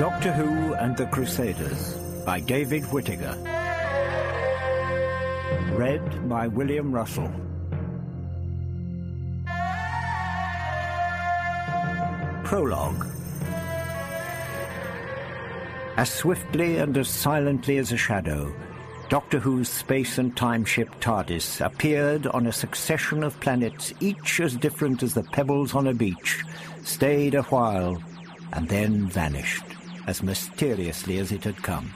Doctor Who and the Crusaders by David Whitaker. Read by William Russell. Prologue. As swiftly and as silently as a shadow, Doctor Who's space and time ship TARDIS appeared on a succession of planets, each as different as the pebbles on a beach, stayed a while, and then vanished, as mysteriously as it had come.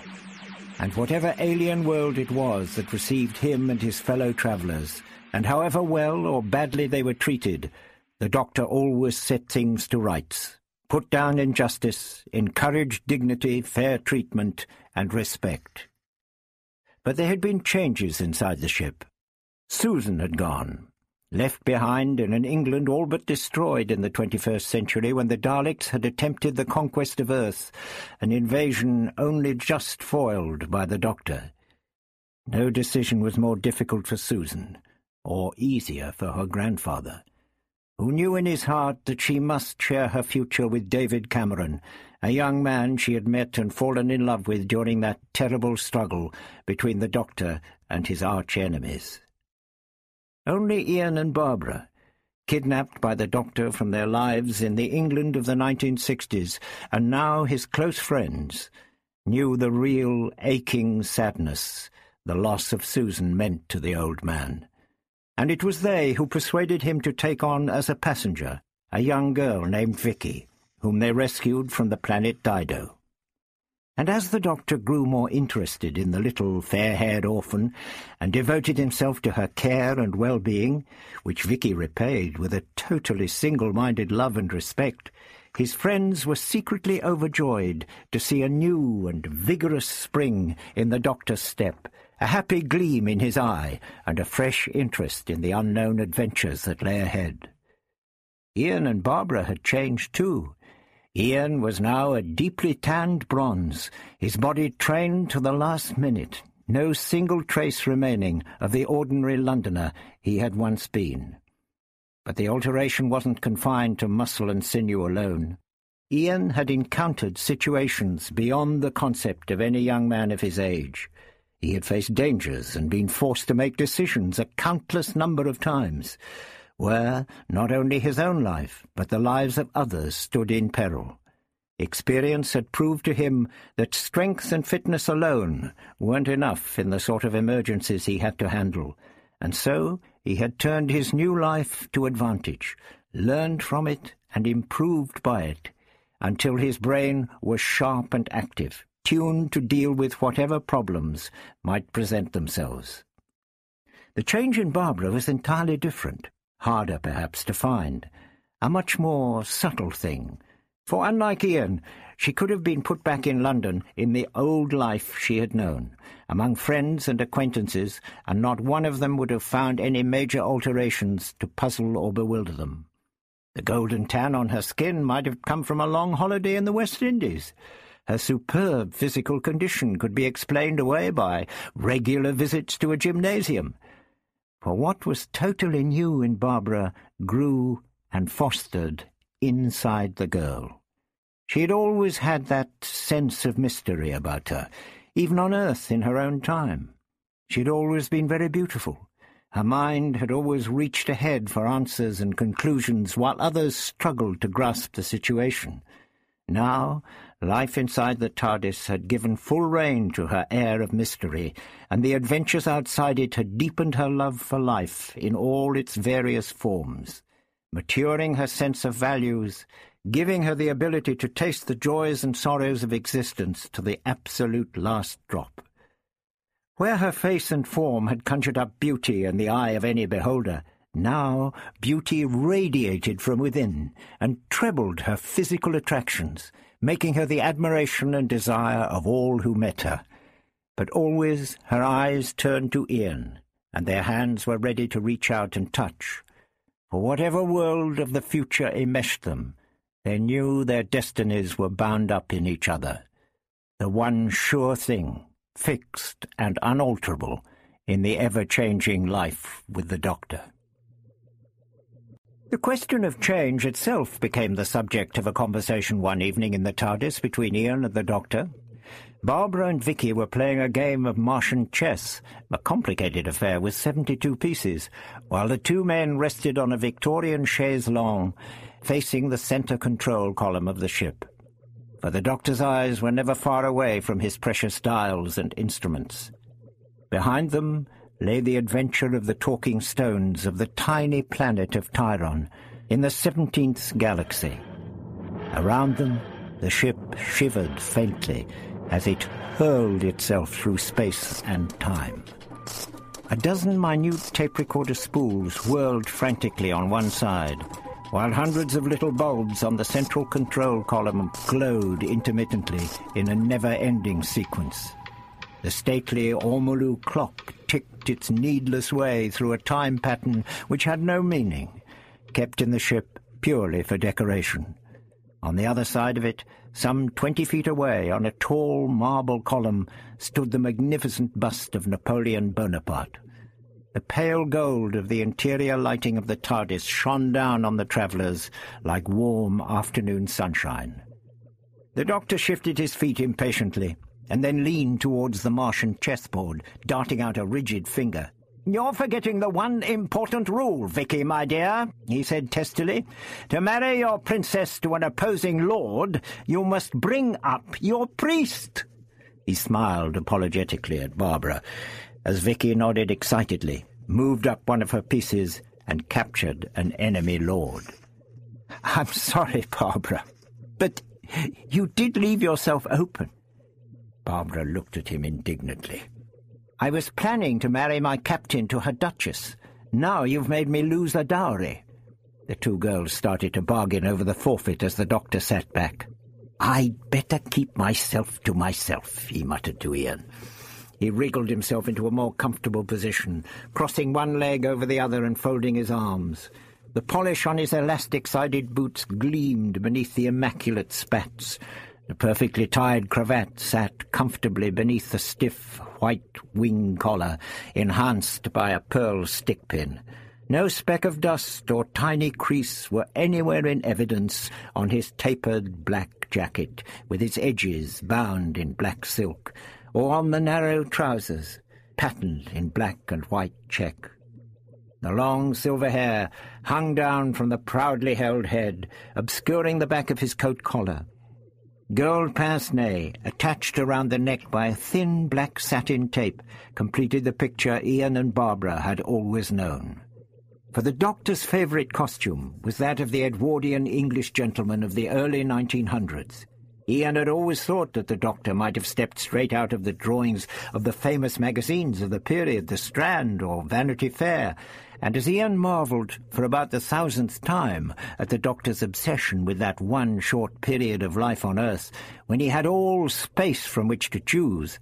And whatever alien world it was that received him and his fellow travellers, and however well or badly they were treated, the Doctor always set things to rights, put down injustice, encouraged dignity, fair treatment, and respect. But there had been changes inside the ship. Susan had gone, left behind in an England all but destroyed in the 21st century when the Daleks had attempted the conquest of Earth, an invasion only just foiled by the Doctor. No decision was more difficult for Susan, or easier for her grandfather, who knew in his heart that she must share her future with David Campbell, a young man she had met and fallen in love with during that terrible struggle between the Doctor and his arch-enemies. Only Ian and Barbara, kidnapped by the Doctor from their lives in the England of the 1960s, and now his close friends, knew the real aching sadness the loss of Susan meant to the old man. And it was they who persuaded him to take on as a passenger a young girl named Vicky, whom they rescued from the planet Dido. And as the doctor grew more interested in the little fair-haired orphan and devoted himself to her care and well-being, which Vicky repaid with a totally single-minded love and respect, his friends were secretly overjoyed to see a new and vigorous spring in the doctor's step, a happy gleam in his eye, and a fresh interest in the unknown adventures that lay ahead. Ian and Barbara had changed too, Ian was now a deeply tanned bronze, his body trained to the last minute, no single trace remaining of the ordinary Londoner he had once been. But the alteration wasn't confined to muscle and sinew alone. Ian had encountered situations beyond the concept of any young man of his age. He had faced dangers and been forced to make decisions a countless number of times where not only his own life, but the lives of others stood in peril. Experience had proved to him that strength and fitness alone weren't enough in the sort of emergencies he had to handle, and so he had turned his new life to advantage, learned from it and improved by it, until his brain was sharp and active, tuned to deal with whatever problems might present themselves. The change in Barbara was entirely different harder perhaps to find, a much more subtle thing. For unlike Ian, she could have been put back in London in the old life she had known, among friends and acquaintances, and not one of them would have found any major alterations to puzzle or bewilder them. The golden tan on her skin might have come from a long holiday in the West Indies. Her superb physical condition could be explained away by regular visits to a gymnasium, for what was totally new in Barbara grew and fostered inside the girl. She had always had that sense of mystery about her, even on earth in her own time. She had always been very beautiful. Her mind had always reached ahead for answers and conclusions while others struggled to grasp the situation. Now Life inside the TARDIS had given full rein to her air of mystery, and the adventures outside it had deepened her love for life in all its various forms, maturing her sense of values, giving her the ability to taste the joys and sorrows of existence to the absolute last drop. Where her face and form had conjured up beauty in the eye of any beholder, now beauty radiated from within and trebled her physical attractions, making her the admiration and desire of all who met her. But always her eyes turned to Ian, and their hands were ready to reach out and touch. For whatever world of the future enmeshed them, they knew their destinies were bound up in each other. The one sure thing, fixed and unalterable, in the ever-changing life with the Doctor. The question of change itself became the subject of a conversation one evening in the TARDIS between Ian and the Doctor. Barbara and Vicky were playing a game of Martian chess, a complicated affair with seventy-two pieces, while the two men rested on a Victorian chaise longue, facing the centre control column of the ship. For the Doctor's eyes were never far away from his precious dials and instruments. Behind them lay the adventure of the talking stones of the tiny planet of Tyron in the seventeenth galaxy. Around them, the ship shivered faintly as it hurled itself through space and time. A dozen minute tape recorder spools whirled frantically on one side, while hundreds of little bulbs on the central control column glowed intermittently in a never-ending sequence. The stately Ormolu clock ticked its needless way through a time pattern which had no meaning, kept in the ship purely for decoration. On the other side of it, some twenty feet away, on a tall marble column, stood the magnificent bust of Napoleon Bonaparte. The pale gold of the interior lighting of the TARDIS shone down on the travellers like warm afternoon sunshine. The doctor shifted his feet impatiently and then leaned towards the Martian chessboard, darting out a rigid finger. You're forgetting the one important rule, Vicky, my dear, he said testily. To marry your princess to an opposing lord, you must bring up your priest. He smiled apologetically at Barbara, as Vicky nodded excitedly, moved up one of her pieces, and captured an enemy lord. I'm sorry, Barbara, but you did leave yourself open. Barbara looked at him indignantly. I was planning to marry my captain to her duchess. Now you've made me lose a dowry. The two girls started to bargain over the forfeit as the doctor sat back. I'd better keep myself to myself, he muttered to Ian. He wriggled himself into a more comfortable position, crossing one leg over the other and folding his arms. The polish on his elastic-sided boots gleamed beneath the immaculate spats. The perfectly tied cravat sat comfortably beneath the stiff white wing collar, enhanced by a pearl stickpin. No speck of dust or tiny crease were anywhere in evidence on his tapered black jacket, with its edges bound in black silk, or on the narrow trousers, patterned in black and white check. The long silver hair hung down from the proudly held head, obscuring the back of his coat collar. Gold pince-nez, attached around the neck by a thin black satin tape, completed the picture Ian and Barbara had always known. For the doctor's favourite costume was that of the Edwardian English gentleman of the early 1900s. Ian had always thought that the doctor might have stepped straight out of the drawings of the famous magazines of the period, The Strand or Vanity Fair, and as Ian marvelled for about the thousandth time at the doctor's obsession with that one short period of life on Earth, when he had all space from which to choose,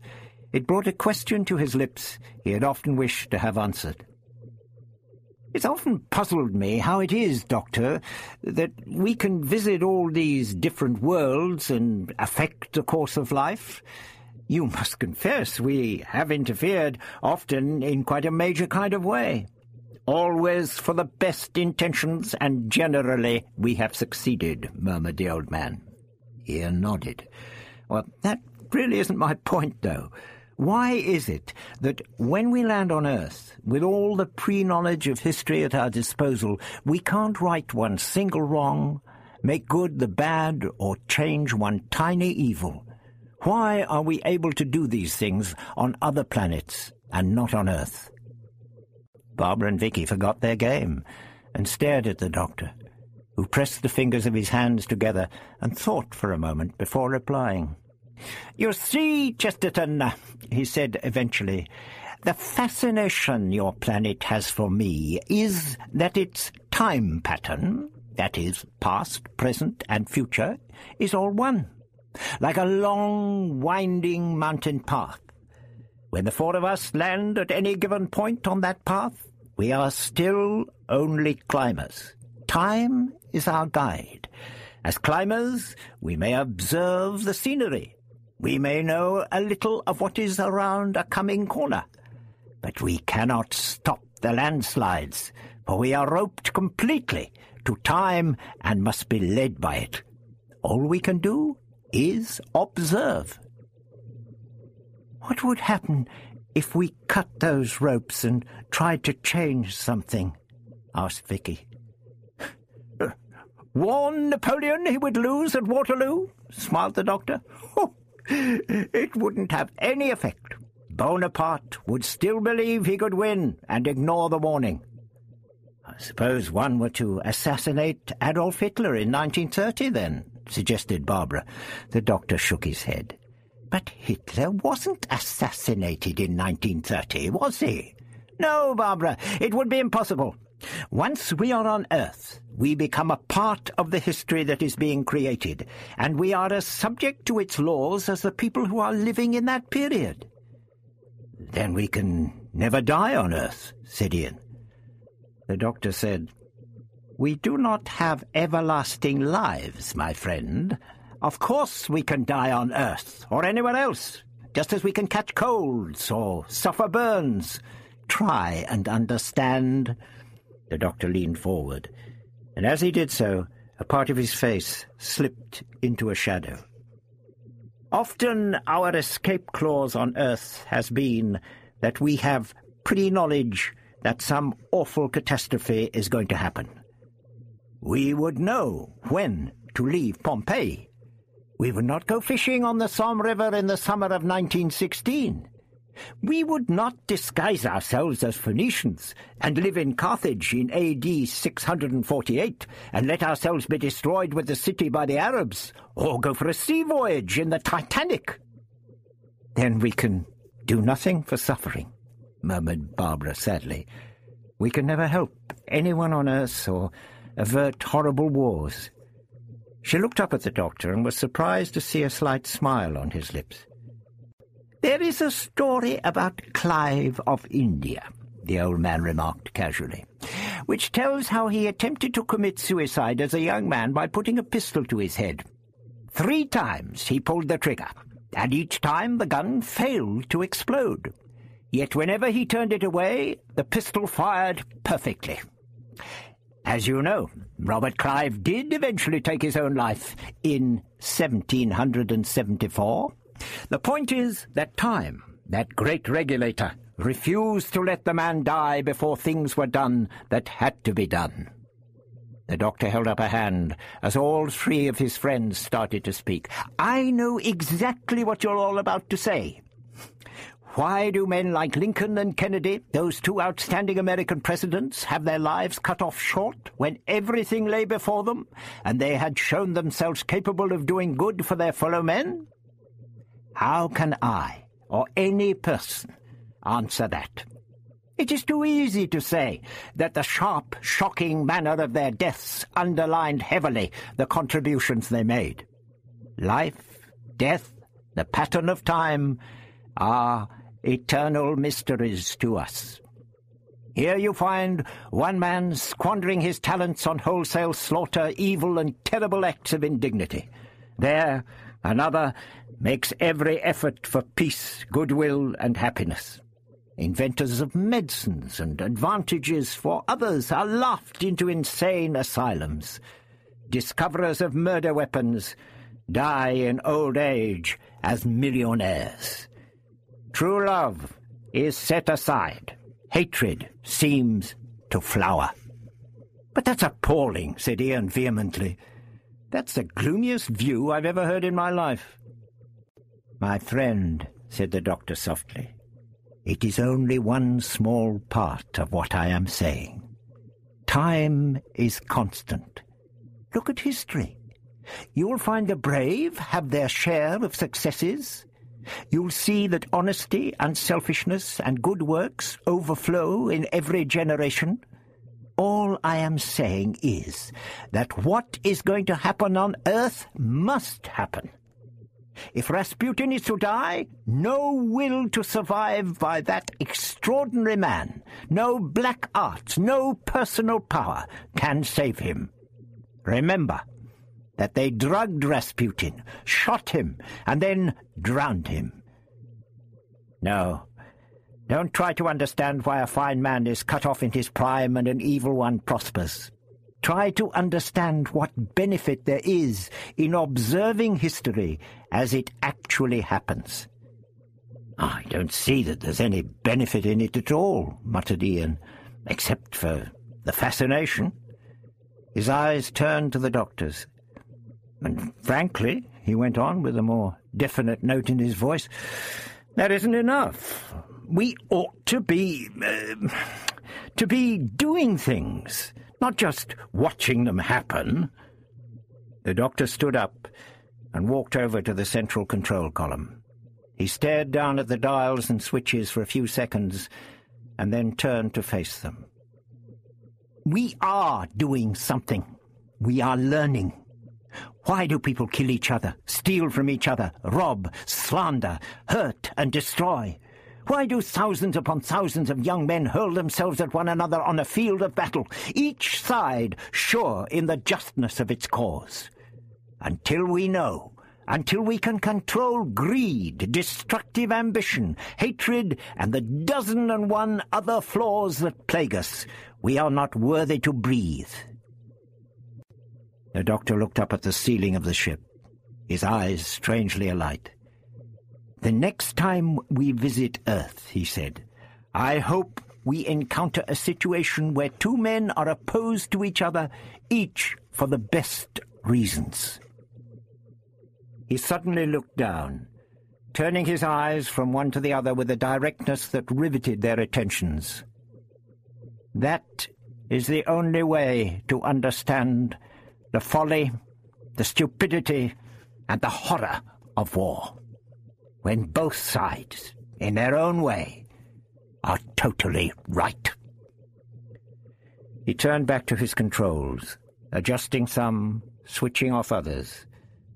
it brought a question to his lips he had often wished to have answered. It's often puzzled me how it is, Doctor, that we can visit all these different worlds and affect the course of life. You must confess we have interfered, often in quite a major kind of way always for the best intentions, and generally we have succeeded, murmured the old man. Ian nodded. Well, that really isn't my point, though. Why is it that when we land on Earth, with all the pre-knowledge of history at our disposal, we can't right one single wrong, make good the bad, or change one tiny evil? Why are we able to do these things on other planets and not on Earth? Barbara and Vicky forgot their game and stared at the doctor, who pressed the fingers of his hands together and thought for a moment before replying. You see, Chesterton, he said eventually, the fascination your planet has for me is that its time pattern, that is, past, present, and future, is all one, like a long, winding mountain path. When the four of us land at any given point on that path, we are still only climbers. Time is our guide. As climbers, we may observe the scenery. We may know a little of what is around a coming corner. But we cannot stop the landslides, for we are roped completely, to time and must be led by it. All we can do is observe. What would happen if we cut those ropes and tried to change something? asked Vicky. Uh, warn Napoleon he would lose at Waterloo? smiled the doctor. Oh, it wouldn't have any effect. Bonaparte would still believe he could win and ignore the warning. I suppose one were to assassinate Adolf Hitler in 1930, then, suggested Barbara. The doctor shook his head. But Hitler wasn't assassinated in 1930, was he? No, Barbara, it would be impossible. Once we are on Earth, we become a part of the history that is being created, and we are as subject to its laws as the people who are living in that period. Then we can never die on Earth, said Ian. The doctor said, We do not have everlasting lives, my friend. Of course we can die on Earth, or anywhere else, just as we can catch colds or suffer burns. Try and understand. The doctor leaned forward, and as he did so, a part of his face slipped into a shadow. Often our escape clause on Earth has been that we have pretty knowledge that some awful catastrophe is going to happen. We would know when to leave Pompeii. We would not go fishing on the Somme River in the summer of 1916. We would not disguise ourselves as Phoenicians and live in Carthage in AD 648 and let ourselves be destroyed with the city by the Arabs, or go for a sea voyage in the Titanic. Then we can do nothing for suffering, murmured Barbara sadly. We can never help anyone on earth or avert horrible wars. She looked up at the doctor and was surprised to see a slight smile on his lips. There is a story about Clive of India, the old man remarked casually, which tells how he attempted to commit suicide as a young man by putting a pistol to his head. Three times he pulled the trigger, and each time the gun failed to explode. Yet whenever he turned it away, the pistol fired perfectly. As you know, Robert Clive did eventually take his own life in 1774, the point is that time, that great regulator, refused to let the man die before things were done that had to be done. The doctor held up a hand as all three of his friends started to speak. I know exactly what you're all about to say. Why do men like Lincoln and Kennedy, those two outstanding American presidents, have their lives cut off short when everything lay before them, and they had shown themselves capable of doing good for their fellow men? How can I, or any person, answer that? It is too easy to say that the sharp, shocking manner of their deaths underlined heavily the contributions they made. Life, death, the pattern of time are eternal mysteries to us. Here you find one man squandering his talents on wholesale slaughter, evil and terrible acts of indignity. There, another makes every effort for peace, goodwill, and happiness. Inventors of medicines and advantages for others are laughed into insane asylums. Discoverers of murder weapons die in old age as millionaires. True love is set aside. Hatred seems to flower. But that's appalling, said Ian vehemently. That's the gloomiest view I've ever heard in my life. My friend, said the doctor softly, it is only one small part of what I am saying. Time is constant. Look at history. You'll find the brave have their share of successes. You'll see that honesty, unselfishness, and good works overflow in every generation. All I am saying is that what is going to happen on earth must happen. If Rasputin is to die, no will to survive by that extraordinary man, no black arts, no personal power can save him. Remember that they drugged Rasputin, shot him, and then drowned him. No, don't try to understand why a fine man is cut off in his prime and an evil one prospers. Try to understand what benefit there is in observing history as it actually happens. I don't see that there's any benefit in it at all, muttered Ian, except for the fascination. His eyes turned to the doctor's. And frankly, he went on with a more definite note in his voice, that isn't enough. We ought to be... Uh, to be doing things, not just watching them happen. The doctor stood up and walked over to the central control column. He stared down at the dials and switches for a few seconds and then turned to face them. We are doing something. We are learning. Why do people kill each other, steal from each other, rob, slander, hurt, and destroy? Why do thousands upon thousands of young men hurl themselves at one another on a field of battle, each side sure in the justness of its cause? Until we know, until we can control greed, destructive ambition, hatred, and the dozen and one other flaws that plague us, we are not worthy to breathe. The doctor looked up at the ceiling of the ship, his eyes strangely alight. The next time we visit Earth, he said, I hope we encounter a situation where two men are opposed to each other, each for the best reasons. He suddenly looked down, turning his eyes from one to the other with a directness that riveted their attentions. That is the only way to understand the folly, the stupidity, and the horror of war when both sides, in their own way, are totally right. He turned back to his controls, adjusting some, switching off others,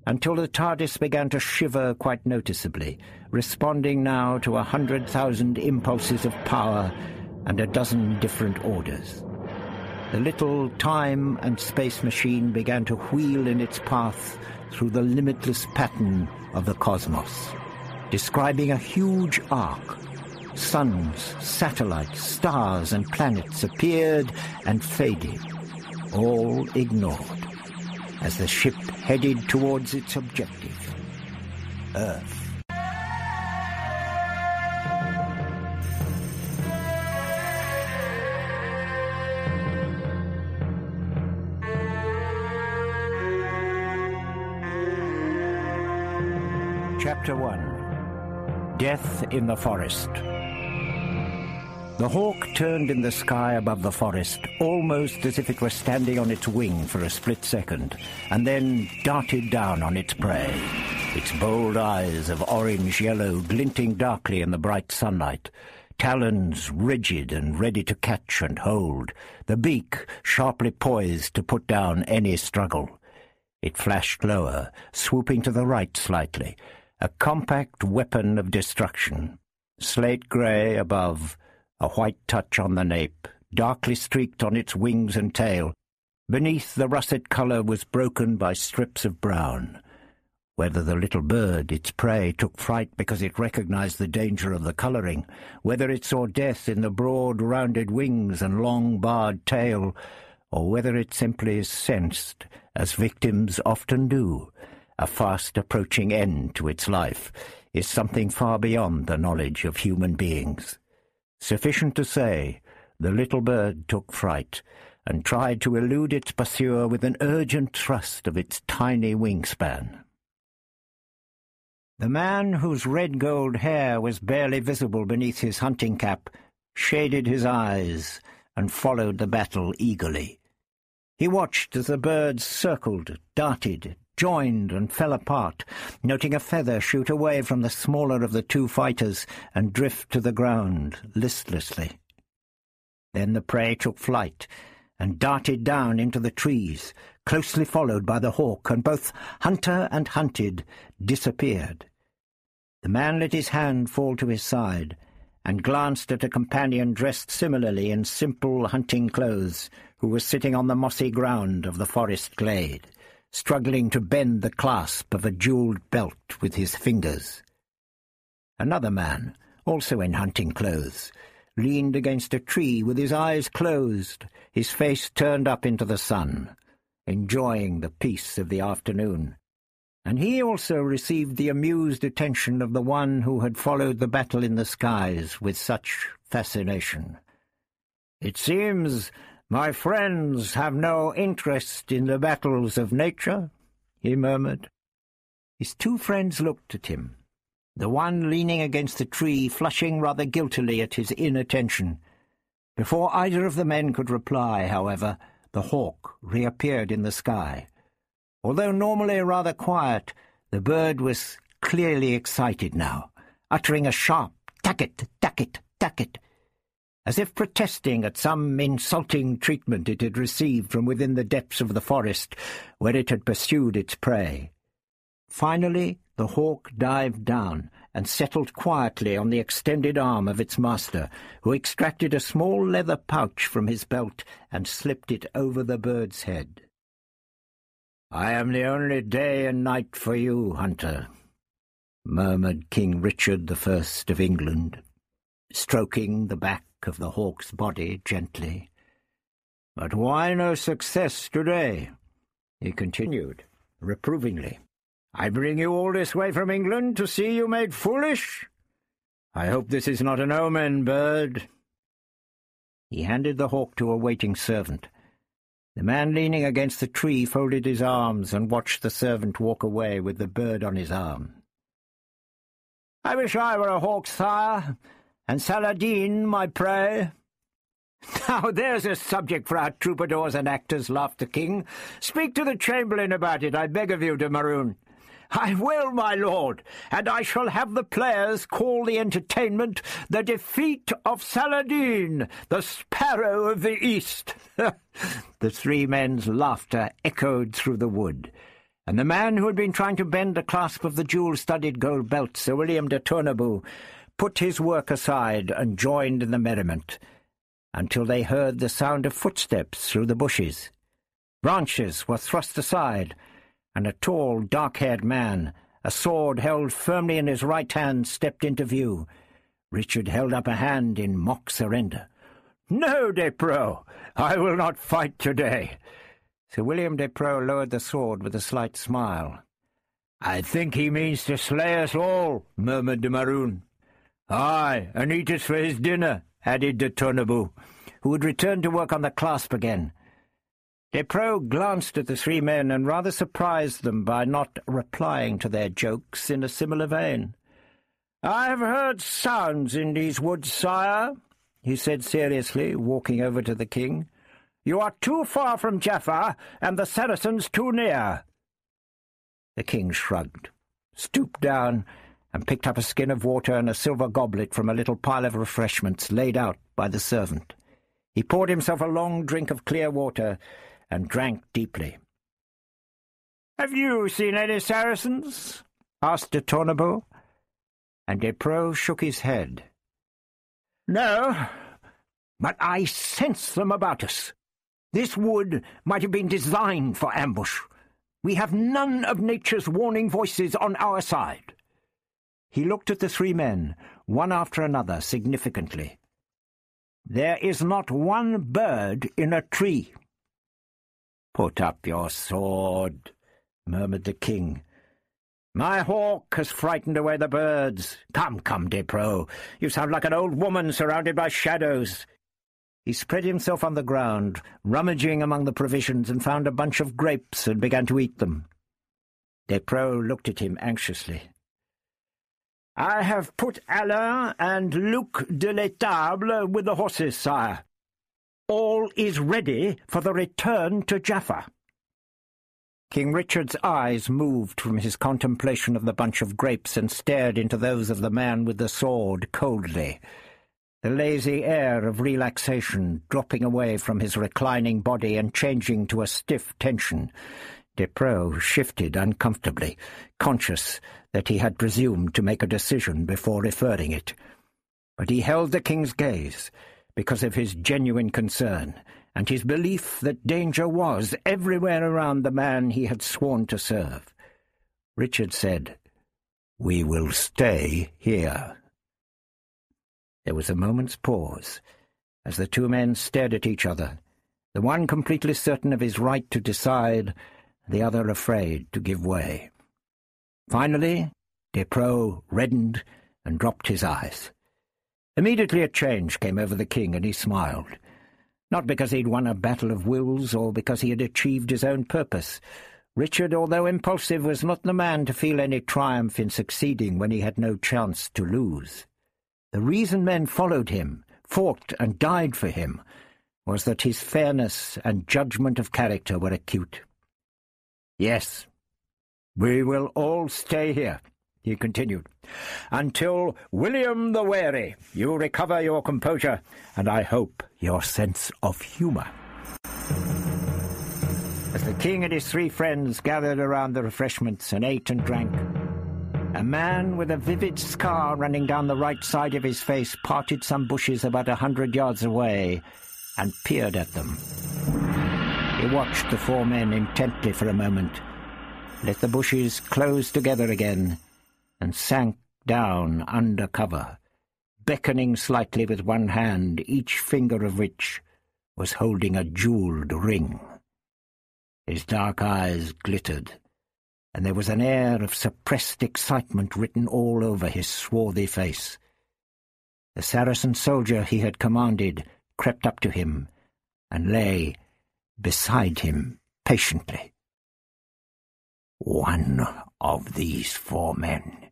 until the TARDIS began to shiver quite noticeably, responding now to a hundred thousand impulses of power and a dozen different orders. The little time and space machine began to wheel in its path through the limitless pattern of the cosmos describing a huge arc. Suns, satellites, stars, and planets appeared and faded, all ignored, as the ship headed towards its objective, Earth. Chapter 1 Death in the Forest. The hawk turned in the sky above the forest, almost as if it were standing on its wing for a split second, and then darted down on its prey, its bold eyes of orange-yellow glinting darkly in the bright sunlight, talons rigid and ready to catch and hold, the beak sharply poised to put down any struggle. It flashed lower, swooping to the right slightly, a compact weapon of destruction, slate grey above, a white touch on the nape, darkly streaked on its wings and tail. Beneath, the russet colour was broken by strips of brown. Whether the little bird, its prey, took fright because it recognized the danger of the colouring, whether it saw death in the broad, rounded wings and long, barred tail, or whether it simply sensed, as victims often do, a fast approaching end to its life, is something far beyond the knowledge of human beings. Sufficient to say, the little bird took fright, and tried to elude its pursuer with an urgent thrust of its tiny wingspan. The man whose red-gold hair was barely visible beneath his hunting cap shaded his eyes and followed the battle eagerly. He watched as the birds circled, darted, joined and fell apart, noting a feather shoot away from the smaller of the two fighters and drift to the ground listlessly. Then the prey took flight and darted down into the trees, closely followed by the hawk, and both hunter and hunted disappeared. The man let his hand fall to his side and glanced at a companion dressed similarly in simple hunting clothes, who was sitting on the mossy ground of the forest glade struggling to bend the clasp of a jewelled belt with his fingers. Another man, also in hunting clothes, leaned against a tree with his eyes closed, his face turned up into the sun, enjoying the peace of the afternoon. And he also received the amused attention of the one who had followed the battle in the skies with such fascination. It seems my friends have no interest in the battles of nature, he murmured. His two friends looked at him the one leaning against the tree, flushing rather guiltily at his inattention. Before either of the men could reply, however, the hawk reappeared in the sky. Although normally rather quiet, the bird was clearly excited now, uttering a sharp tacket, tacket, tacket, as if protesting at some insulting treatment it had received from within the depths of the forest where it had pursued its prey. Finally, the hawk dived down and settled quietly on the extended arm of its master, who extracted a small leather pouch from his belt and slipped it over the bird's head. "'I am the only day and night for you, hunter,' murmured King Richard the First of England, stroking the back of the hawk's body gently. "'But why no success today?' he continued, reprovingly. I bring you all this way from England to see you made foolish? I hope this is not an omen, bird. He handed the hawk to a waiting servant. The man leaning against the tree folded his arms and watched the servant walk away with the bird on his arm. I wish I were a hawk, sire, and Saladin my prey. Now there's a subject for our troubadours and actors, laughed the king. Speak to the chamberlain about it, I beg of you, de Marun. I will, my lord, and I shall have the players call the entertainment the defeat of Saladin, the sparrow of the East. the three men's laughter echoed through the wood, and the man who had been trying to bend the clasp of the jewel-studded gold belt, Sir William de Tornebu, put his work aside and joined in the merriment, until they heard the sound of footsteps through the bushes. Branches were thrust aside, and a tall, dark-haired man, a sword held firmly in his right hand, stepped into view. Richard held up a hand in mock surrender. "'No, des Preaux, I will not fight today.' Sir William des Preaux lowered the sword with a slight smile. "'I think he means to slay us all,' murmured de Marun. "'Aye, and eat us for his dinner,' added de Tornebu, who had returned to work on the clasp again. des Preaux glanced at the three men and rather surprised them by not replying to their jokes in a similar vein. "'I have heard sounds in these woods, sire,' he said seriously, walking over to the king. "'You are too far from Jaffa, and the Saracens too near.' The king shrugged, stooped down, and picked up a skin of water and a silver goblet from a little pile of refreshments laid out by the servant. He poured himself a long drink of clear water and drank deeply. "'Have you seen any Saracens?' asked de Tornebu, and des Preaux shook his head. "'No, but I sense them about us. This wood might have been designed for ambush. We have none of nature's warning voices on our side.' He looked at the three men, one after another, significantly. "'There is not one bird in a tree.' Put up your sword, murmured the king. My hawk has frightened away the birds. Come, come, des Preaux, you sound like an old woman surrounded by shadows. He spread himself on the ground, rummaging among the provisions, and found a bunch of grapes and began to eat them. des Preaux looked at him anxiously. I have put Alain and Luc de l'Etable with the horses, sire all is ready for the return to Jaffa. King Richard's eyes moved from his contemplation of the bunch of grapes and stared into those of the man with the sword coldly, the lazy air of relaxation dropping away from his reclining body and changing to a stiff tension. des Preaux shifted uncomfortably, conscious that he had presumed to make a decision before referring it. But he held the king's gaze, because of his genuine concern and his belief that danger was everywhere around the man he had sworn to serve. Richard said, We will stay here. There was a moment's pause, as the two men stared at each other, the one completely certain of his right to decide, the other afraid to give way. Finally, des Preaux reddened and dropped his eyes. Immediately a change came over the king, and he smiled. Not because he'd won a battle of wills, or because he had achieved his own purpose. Richard, although impulsive, was not the man to feel any triumph in succeeding when he had no chance to lose. The reason men followed him, fought and died for him, was that his fairness and judgment of character were acute. Yes, we will all stay here, he continued, until William the Wary, you recover your composure, and I hope your sense of humour. As the king and his three friends gathered around the refreshments and ate and drank, a man with a vivid scar running down the right side of his face parted some bushes about a hundred yards away and peered at them. He watched the four men intently for a moment, let the bushes close together again, and sank down under cover, beckoning slightly with one hand, each finger of which was holding a jewelled ring. His dark eyes glittered, and there was an air of suppressed excitement written all over his swarthy face. The Saracen soldier he had commanded crept up to him and lay beside him patiently. One of these four men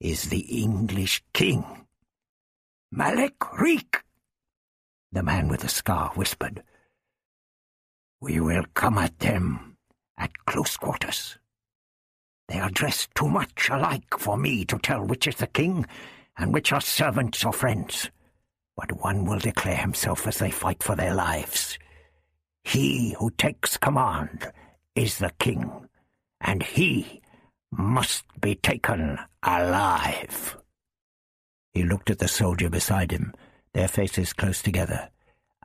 is the English king. Malek Reek, the man with the scar whispered. We will come at them at close quarters. They are dressed too much alike for me to tell which is the king and which are servants or friends but one will declare himself as they fight for their lives. He who takes command is the king, and he must be taken alive. He looked at the soldier beside him, their faces close together.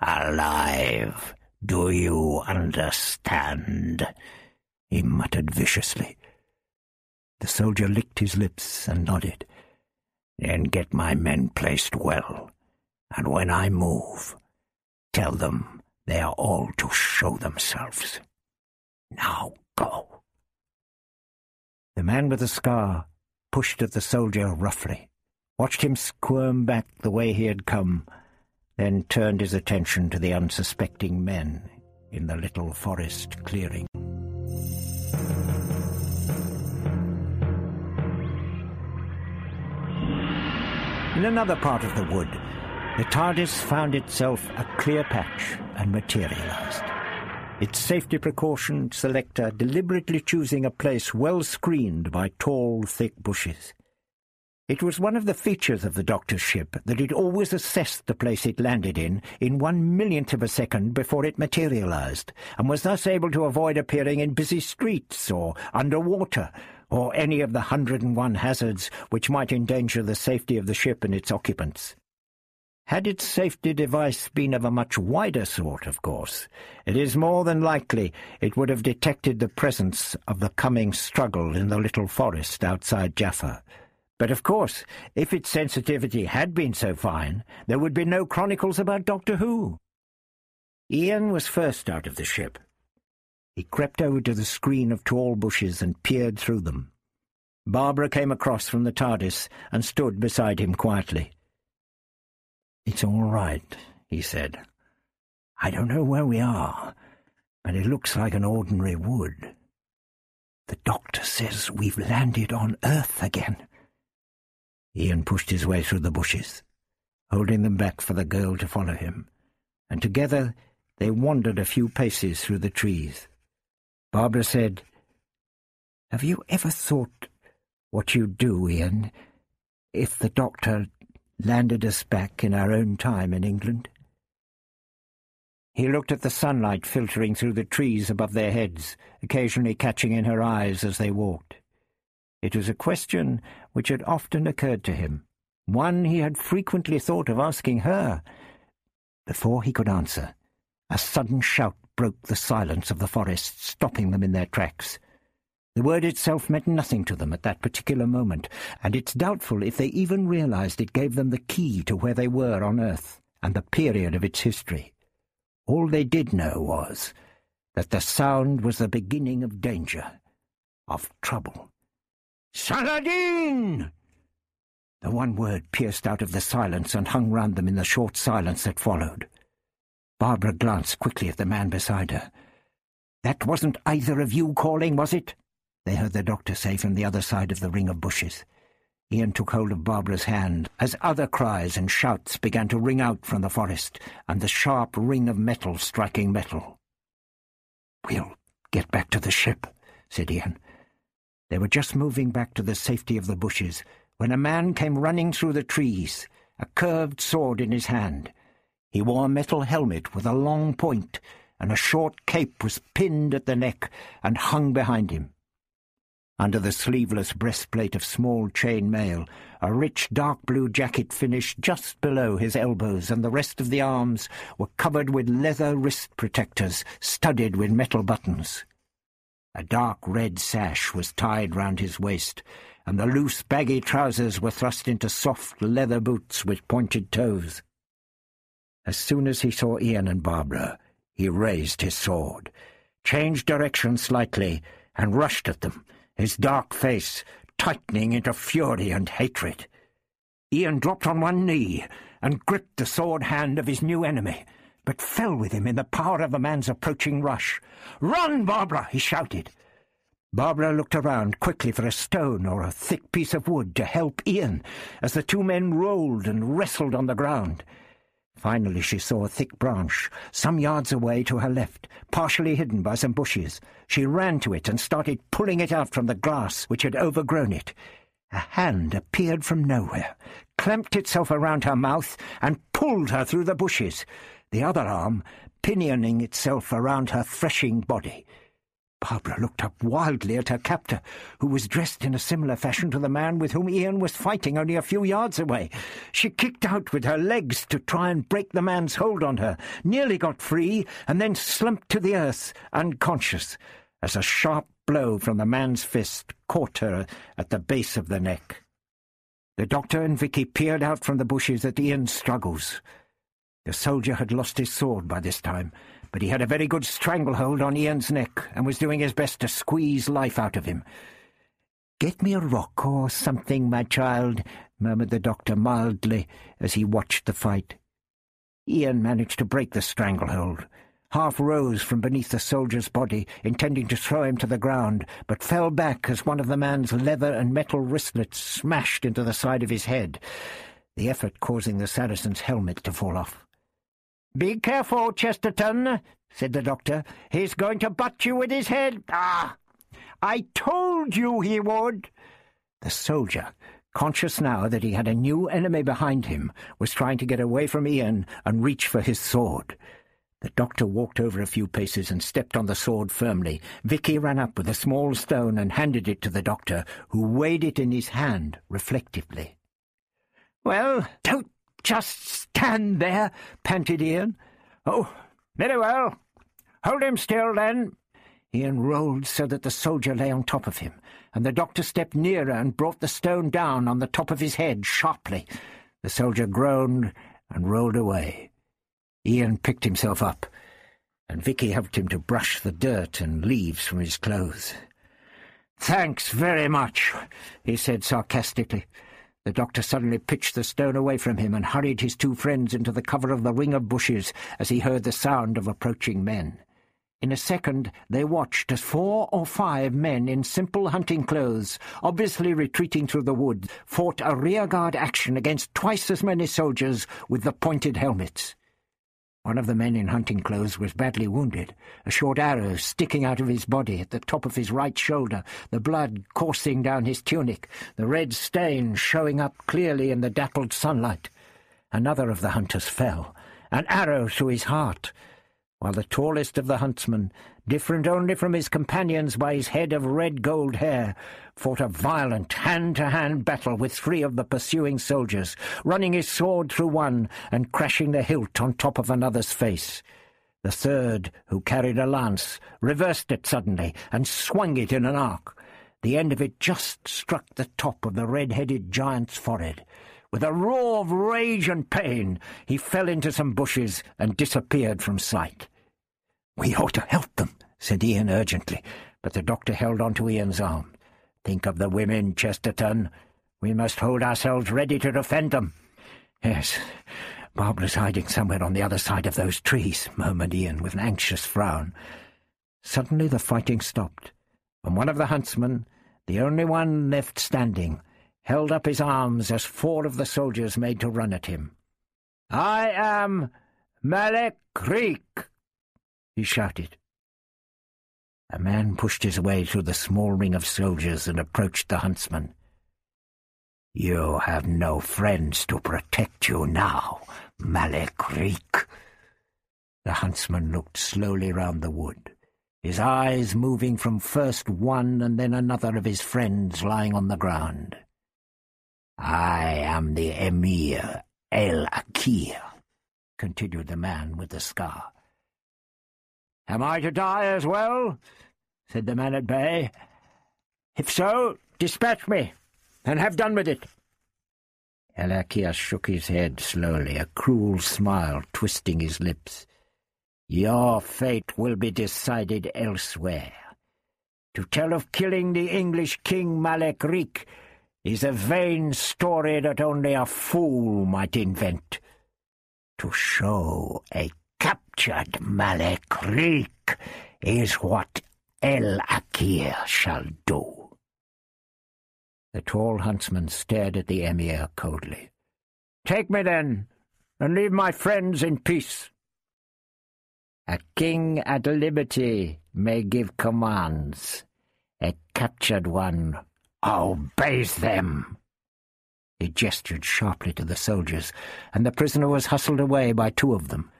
Alive, do you understand? He muttered viciously. The soldier licked his lips and nodded. Then get my men placed well and when I move, tell them they are all to show themselves. Now go. The man with the scar pushed at the soldier roughly, watched him squirm back the way he had come, then turned his attention to the unsuspecting men in the little forest clearing. In another part of the wood, the TARDIS found itself a clear patch and materialized. Its safety precaution selector deliberately choosing a place well screened by tall, thick bushes. It was one of the features of the Doctor's ship that it always assessed the place it landed in in one millionth of a second before it materialized, and was thus able to avoid appearing in busy streets or underwater, or any of the hundred and one hazards which might endanger the safety of the ship and its occupants. Had its safety device been of a much wider sort, of course, it is more than likely it would have detected the presence of the coming struggle in the little forest outside Jaffa. But of course, if its sensitivity had been so fine, there would be no chronicles about Doctor Who. Ian was first out of the ship. He crept over to the screen of tall bushes and peered through them. Barbara came across from the TARDIS and stood beside him quietly. It's all right, he said. I don't know where we are, but it looks like an ordinary wood. The doctor says we've landed on Earth again. Ian pushed his way through the bushes, holding them back for the girl to follow him, and together they wandered a few paces through the trees. Barbara said, Have you ever thought what you'd do, Ian, if the doctor landed us back in our own time in England. He looked at the sunlight filtering through the trees above their heads, occasionally catching in her eyes as they walked. It was a question which had often occurred to him, one he had frequently thought of asking her. Before he could answer, a sudden shout broke the silence of the forest, stopping them in their tracks. The word itself meant nothing to them at that particular moment, and it's doubtful if they even realized it gave them the key to where they were on Earth and the period of its history. All they did know was that the sound was the beginning of danger, of trouble. Saladin! The one word pierced out of the silence and hung round them in the short silence that followed. Barbara glanced quickly at the man beside her. That wasn't either of you calling, was it? They heard the doctor say from the other side of the ring of bushes. Ian took hold of Barbara's hand as other cries and shouts began to ring out from the forest, and the sharp ring of metal striking metal. We'll get back to the ship, said Ian. They were just moving back to the safety of the bushes when a man came running through the trees, a curved sword in his hand. He wore a metal helmet with a long point, and a short cape was pinned at the neck and hung behind him. Under the sleeveless breastplate of small chain mail, a rich dark blue jacket finished just below his elbows, and the rest of the arms were covered with leather wrist protectors studded with metal buttons. A dark red sash was tied round his waist, and the loose baggy trousers were thrust into soft leather boots with pointed toes. As soon as he saw Ian and Barbara, he raised his sword, changed direction slightly, and rushed at them, his dark face tightening into fury and hatred. Ian dropped on one knee and gripped the sword hand of his new enemy, but fell with him in the power of the man's approaching rush. "'Run, Barbara!' he shouted. Barbara looked around quickly for a stone or a thick piece of wood to help Ian as the two men rolled and wrestled on the ground. Finally she saw a thick branch, some yards away to her left, partially hidden by some bushes. She ran to it and started pulling it out from the grass which had overgrown it. A hand appeared from nowhere, clamped itself around her mouth, and pulled her through the bushes, the other arm pinioning itself around her threshing body. Barbara looked up wildly at her captor, who was dressed in a similar fashion to the man with whom Ian was fighting only a few yards away. She kicked out with her legs to try and break the man's hold on her, nearly got free, and then slumped to the earth, unconscious, as a sharp blow from the man's fist caught her at the base of the neck. The doctor and Vicky peered out from the bushes at Ian's struggles. The soldier had lost his sword by this time, but he had a very good stranglehold on Ian's neck and was doing his best to squeeze life out of him. "'Get me a rock or something, my child,' murmured the doctor mildly as he watched the fight. Ian managed to break the stranglehold, half rose from beneath the soldier's body, intending to throw him to the ground, but fell back as one of the man's leather and metal wristlets smashed into the side of his head, the effort causing the Saracen's helmet to fall off. "'Be careful, Chesterton,' said the doctor. "'He's going to butt you with his head. Ah! I told you he would!' The soldier, conscious now that he had a new enemy behind him, was trying to get away from Ian and reach for his sword. The doctor walked over a few paces and stepped on the sword firmly. Vicky ran up with a small stone and handed it to the doctor, who weighed it in his hand reflectively. "'Well, don't just stand there, panted Ian. Oh, very well. Hold him still, then. Ian rolled so that the soldier lay on top of him, and the doctor stepped nearer and brought the stone down on the top of his head sharply. The soldier groaned and rolled away. Ian picked himself up, and Vicky helped him to brush the dirt and leaves from his clothes. "'Thanks very much,' he said sarcastically. The doctor suddenly pitched the stone away from him and hurried his two friends into the cover of the ring of bushes as he heard the sound of approaching men. In a second they watched as four or five men in simple hunting clothes, obviously retreating through the wood, fought a rearguard action against twice as many soldiers with the pointed helmets. One of the men in hunting clothes was badly wounded, a short arrow sticking out of his body at the top of his right shoulder, the blood coursing down his tunic, the red stain showing up clearly in the dappled sunlight. Another of the hunters fell, an arrow through his heart, while the tallest of the huntsmen, different only from his companions by his head of red-gold hair, fought a violent hand-to-hand battle with three of the pursuing soldiers, running his sword through one and crashing the hilt on top of another's face. The third, who carried a lance, reversed it suddenly and swung it in an arc. The end of it just struck the top of the red-headed giant's forehead. With a roar of rage and pain, he fell into some bushes and disappeared from sight. "'We ought to help them,' said Ian urgently, but the doctor held on to Ian's arm. "'Think of the women, Chesterton. We must hold ourselves ready to defend them.' "'Yes, Barbara's hiding somewhere on the other side of those trees,' murmured Ian with an anxious frown. Suddenly the fighting stopped, and one of the huntsmen, the only one left standing, held up his arms as four of the soldiers made to run at him. "'I am Malek Rik!' he shouted. A man pushed his way through the small ring of soldiers and approached the huntsman. "'You have no friends to protect you now, Malek Rik.' The huntsman looked slowly round the wood his eyes moving from first one and then another of his friends lying on the ground. I am the Emir El Akir, continued the man with the scar. Am I to die as well? said the man at bay. If so, dispatch me, and have done with it. El shook his head slowly, a cruel smile twisting his lips. Your fate will be decided elsewhere. To tell of killing the English King Malek Rik is a vain story that only a fool might invent. To show a captured Malek Rik is what El Akir shall do. The tall huntsman stared at the emir coldly. Take me then, and leave my friends in peace. A king at liberty may give commands. A captured one obeys them. He gestured sharply to the soldiers, and the prisoner was hustled away by two of them.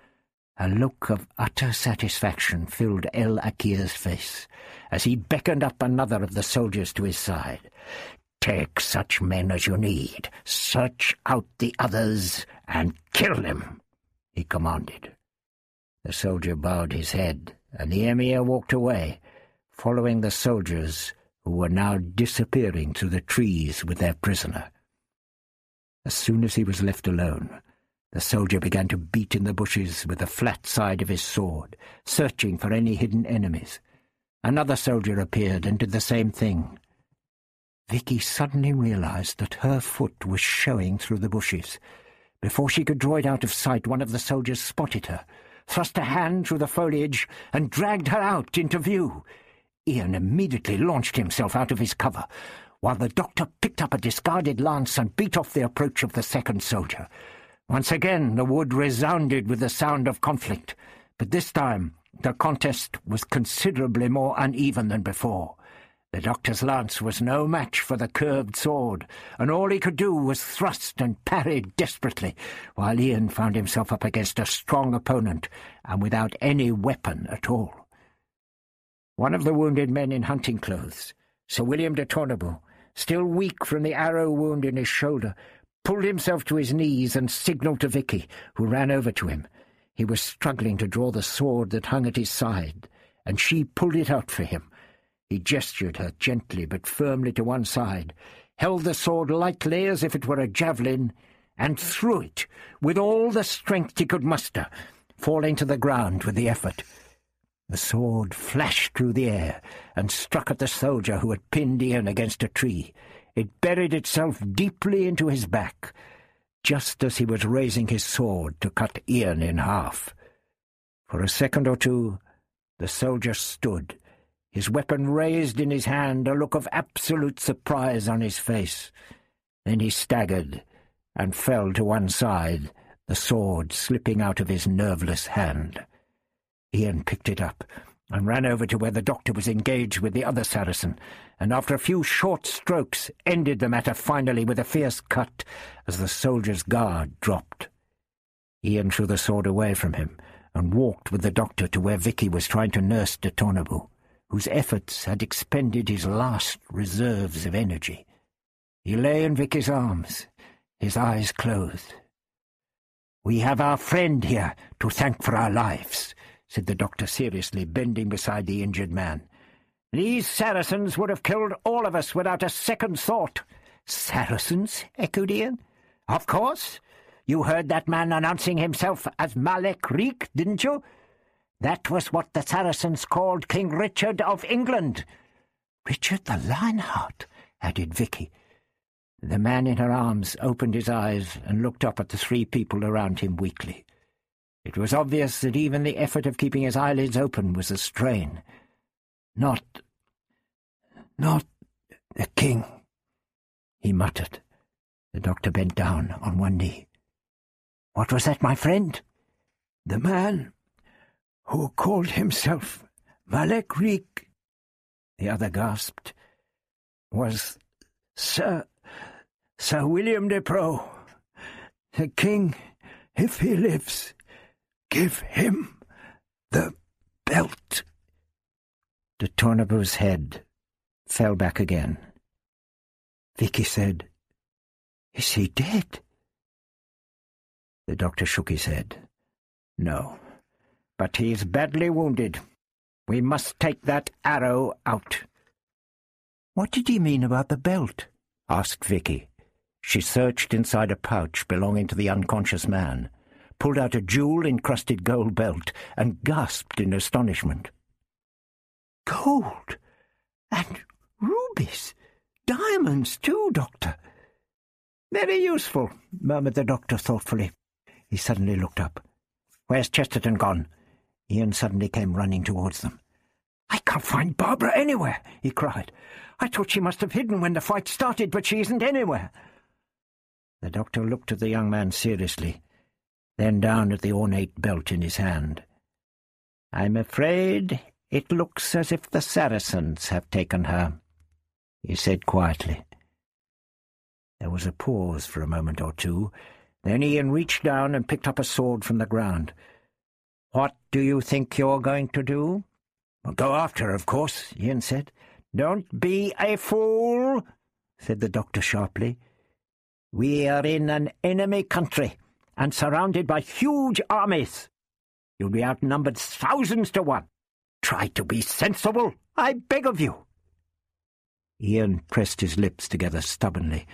A look of utter satisfaction filled El Akir's face as he beckoned up another of the soldiers to his side. Take such men as you need, search out the others, and kill them, he commanded. The soldier bowed his head, and the emir walked away, following the soldiers who were now disappearing through the trees with their prisoner. As soon as he was left alone, the soldier began to beat in the bushes with the flat side of his sword, searching for any hidden enemies. Another soldier appeared and did the same thing. Vicky suddenly realized that her foot was showing through the bushes. Before she could draw it out of sight, one of the soldiers spotted her thrust a hand through the foliage, and dragged her out into view. Ian immediately launched himself out of his cover, while the doctor picked up a discarded lance and beat off the approach of the second soldier. Once again the wood resounded with the sound of conflict, but this time the contest was considerably more uneven than before. The doctor's lance was no match for the curved sword, and all he could do was thrust and parry desperately, while Ian found himself up against a strong opponent, and without any weapon at all. One of the wounded men in hunting clothes, Sir William de Tornebu, still weak from the arrow wound in his shoulder, pulled himself to his knees and signalled to Vicky, who ran over to him. He was struggling to draw the sword that hung at his side, and she pulled it out for him, he gestured her gently but firmly to one side, held the sword lightly as if it were a javelin, and threw it with all the strength he could muster, falling to the ground with the effort. The sword flashed through the air and struck at the soldier who had pinned Ian against a tree. It buried itself deeply into his back, just as he was raising his sword to cut Ian in half. For a second or two the soldier stood, his weapon raised in his hand, a look of absolute surprise on his face. Then he staggered and fell to one side, the sword slipping out of his nerveless hand. Ian picked it up and ran over to where the doctor was engaged with the other Saracen, and after a few short strokes ended the matter finally with a fierce cut as the soldier's guard dropped. Ian threw the sword away from him and walked with the doctor to where Vicky was trying to nurse de Tornebu whose efforts had expended his last reserves of energy. He lay in Vicky's arms, his eyes closed. "'We have our friend here to thank for our lives,' said the doctor seriously, bending beside the injured man. These Saracens would have killed all of us without a second thought. Saracens? echoed Ian. Of course. You heard that man announcing himself as Malek Rik, didn't you? That was what the Saracens called King Richard of England. Richard the Lionheart, added Vicky. The man in her arms opened his eyes and looked up at the three people around him weakly. It was obvious that even the effort of keeping his eyelids open was a strain. Not... not the king, he muttered. The doctor bent down on one knee. What was that, my friend? The man who called himself Malek the other gasped, was Sir... Sir William des Preaux. The king, if he lives, give him the belt. De Tornebu's head fell back again. Vicky said, Is he dead? The doctor shook his head. No, but he's badly wounded. We must take that arrow out. What did he mean about the belt? asked Vicky. She searched inside a pouch belonging to the unconscious man, pulled out a jewel-encrusted gold belt, and gasped in astonishment. Gold! And rubies! Diamonds, too, Doctor! Very useful, murmured the doctor thoughtfully. He suddenly looked up. Where's Chesterton gone? Ian suddenly came running towards them. I can't find Barbara anywhere, he cried. I thought she must have hidden when the fight started, but she isn't anywhere. The doctor looked at the young man seriously, then down at the ornate belt in his hand. I'm afraid it looks as if the Saracens have taken her, he said quietly. There was a pause for a moment or two, then Ian reached down and picked up a sword from the ground. What do you think you're going to do? I'll go after her, of course, Ian said. Don't be a fool, said the doctor sharply. We are in an enemy country and surrounded by huge armies. You'll be outnumbered thousands to one. Try to be sensible, I beg of you. Ian pressed his lips together stubbornly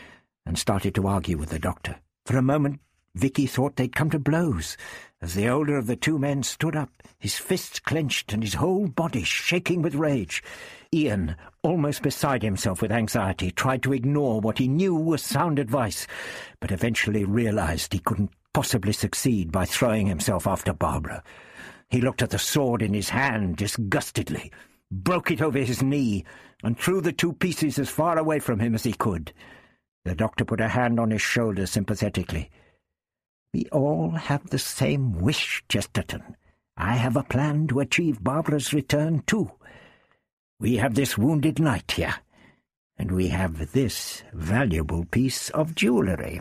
and started to argue with the doctor. For a moment, Vicky thought they'd come to blows, as the older of the two men stood up, his fists clenched and his whole body shaking with rage. Ian, almost beside himself with anxiety, tried to ignore what he knew was sound advice, but eventually realized he couldn't possibly succeed by throwing himself after Barbara. He looked at the sword in his hand disgustedly, broke it over his knee, and threw the two pieces as far away from him as he could. The doctor put a hand on his shoulder sympathetically. We all have the same wish, Chesterton. I have a plan to achieve Barbara's return, too. We have this wounded knight here, and we have this valuable piece of jewellery.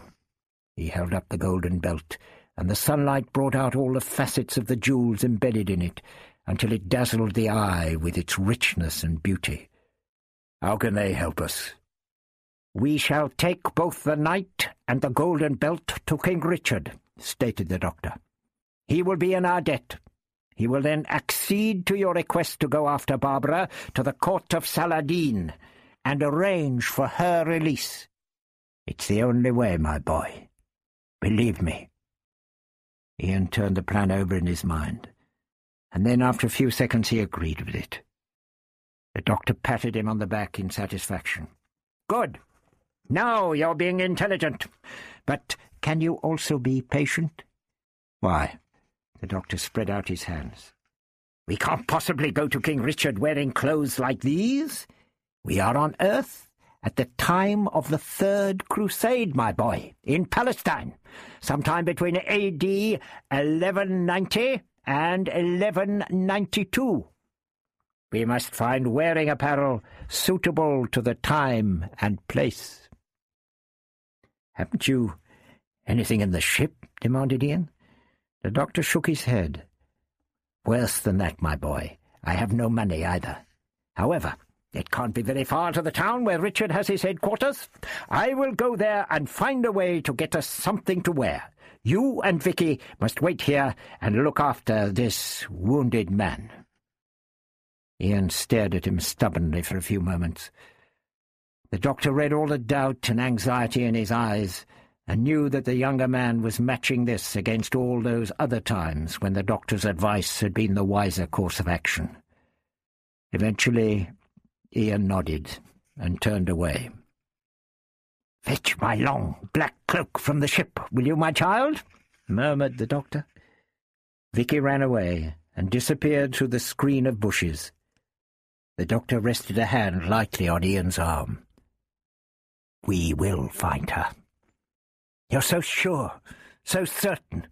He held up the golden belt, and the sunlight brought out all the facets of the jewels embedded in it, until it dazzled the eye with its richness and beauty. How can they help us? We shall take both the knight and the golden belt to King Richard, stated the doctor. He will be in our debt. He will then accede to your request to go after Barbara to the court of Saladin and arrange for her release. It's the only way, my boy. Believe me. Ian turned the plan over in his mind, and then after a few seconds he agreed with it. The doctor patted him on the back in satisfaction. Good. Now you're being intelligent. But can you also be patient? Why? The doctor spread out his hands. We can't possibly go to King Richard wearing clothes like these. We are on Earth at the time of the Third Crusade, my boy, in Palestine, sometime between A.D. 1190 and 1192. We must find wearing apparel suitable to the time and place. Haven't you anything in the ship? demanded Ian. The doctor shook his head. Worse than that, my boy. I have no money either. However, it can't be very far to the town where Richard has his headquarters. I will go there and find a way to get us something to wear. You and Vicky must wait here and look after this wounded man. Ian stared at him stubbornly for a few moments. The doctor read all the doubt and anxiety in his eyes, and knew that the younger man was matching this against all those other times when the doctor's advice had been the wiser course of action. Eventually, Ian nodded and turned away. "'Fetch my long black cloak from the ship, will you, my child?' murmured the doctor. Vicky ran away and disappeared through the screen of bushes. The doctor rested a hand lightly on Ian's arm. "'We will find her.' "'You're so sure, so certain.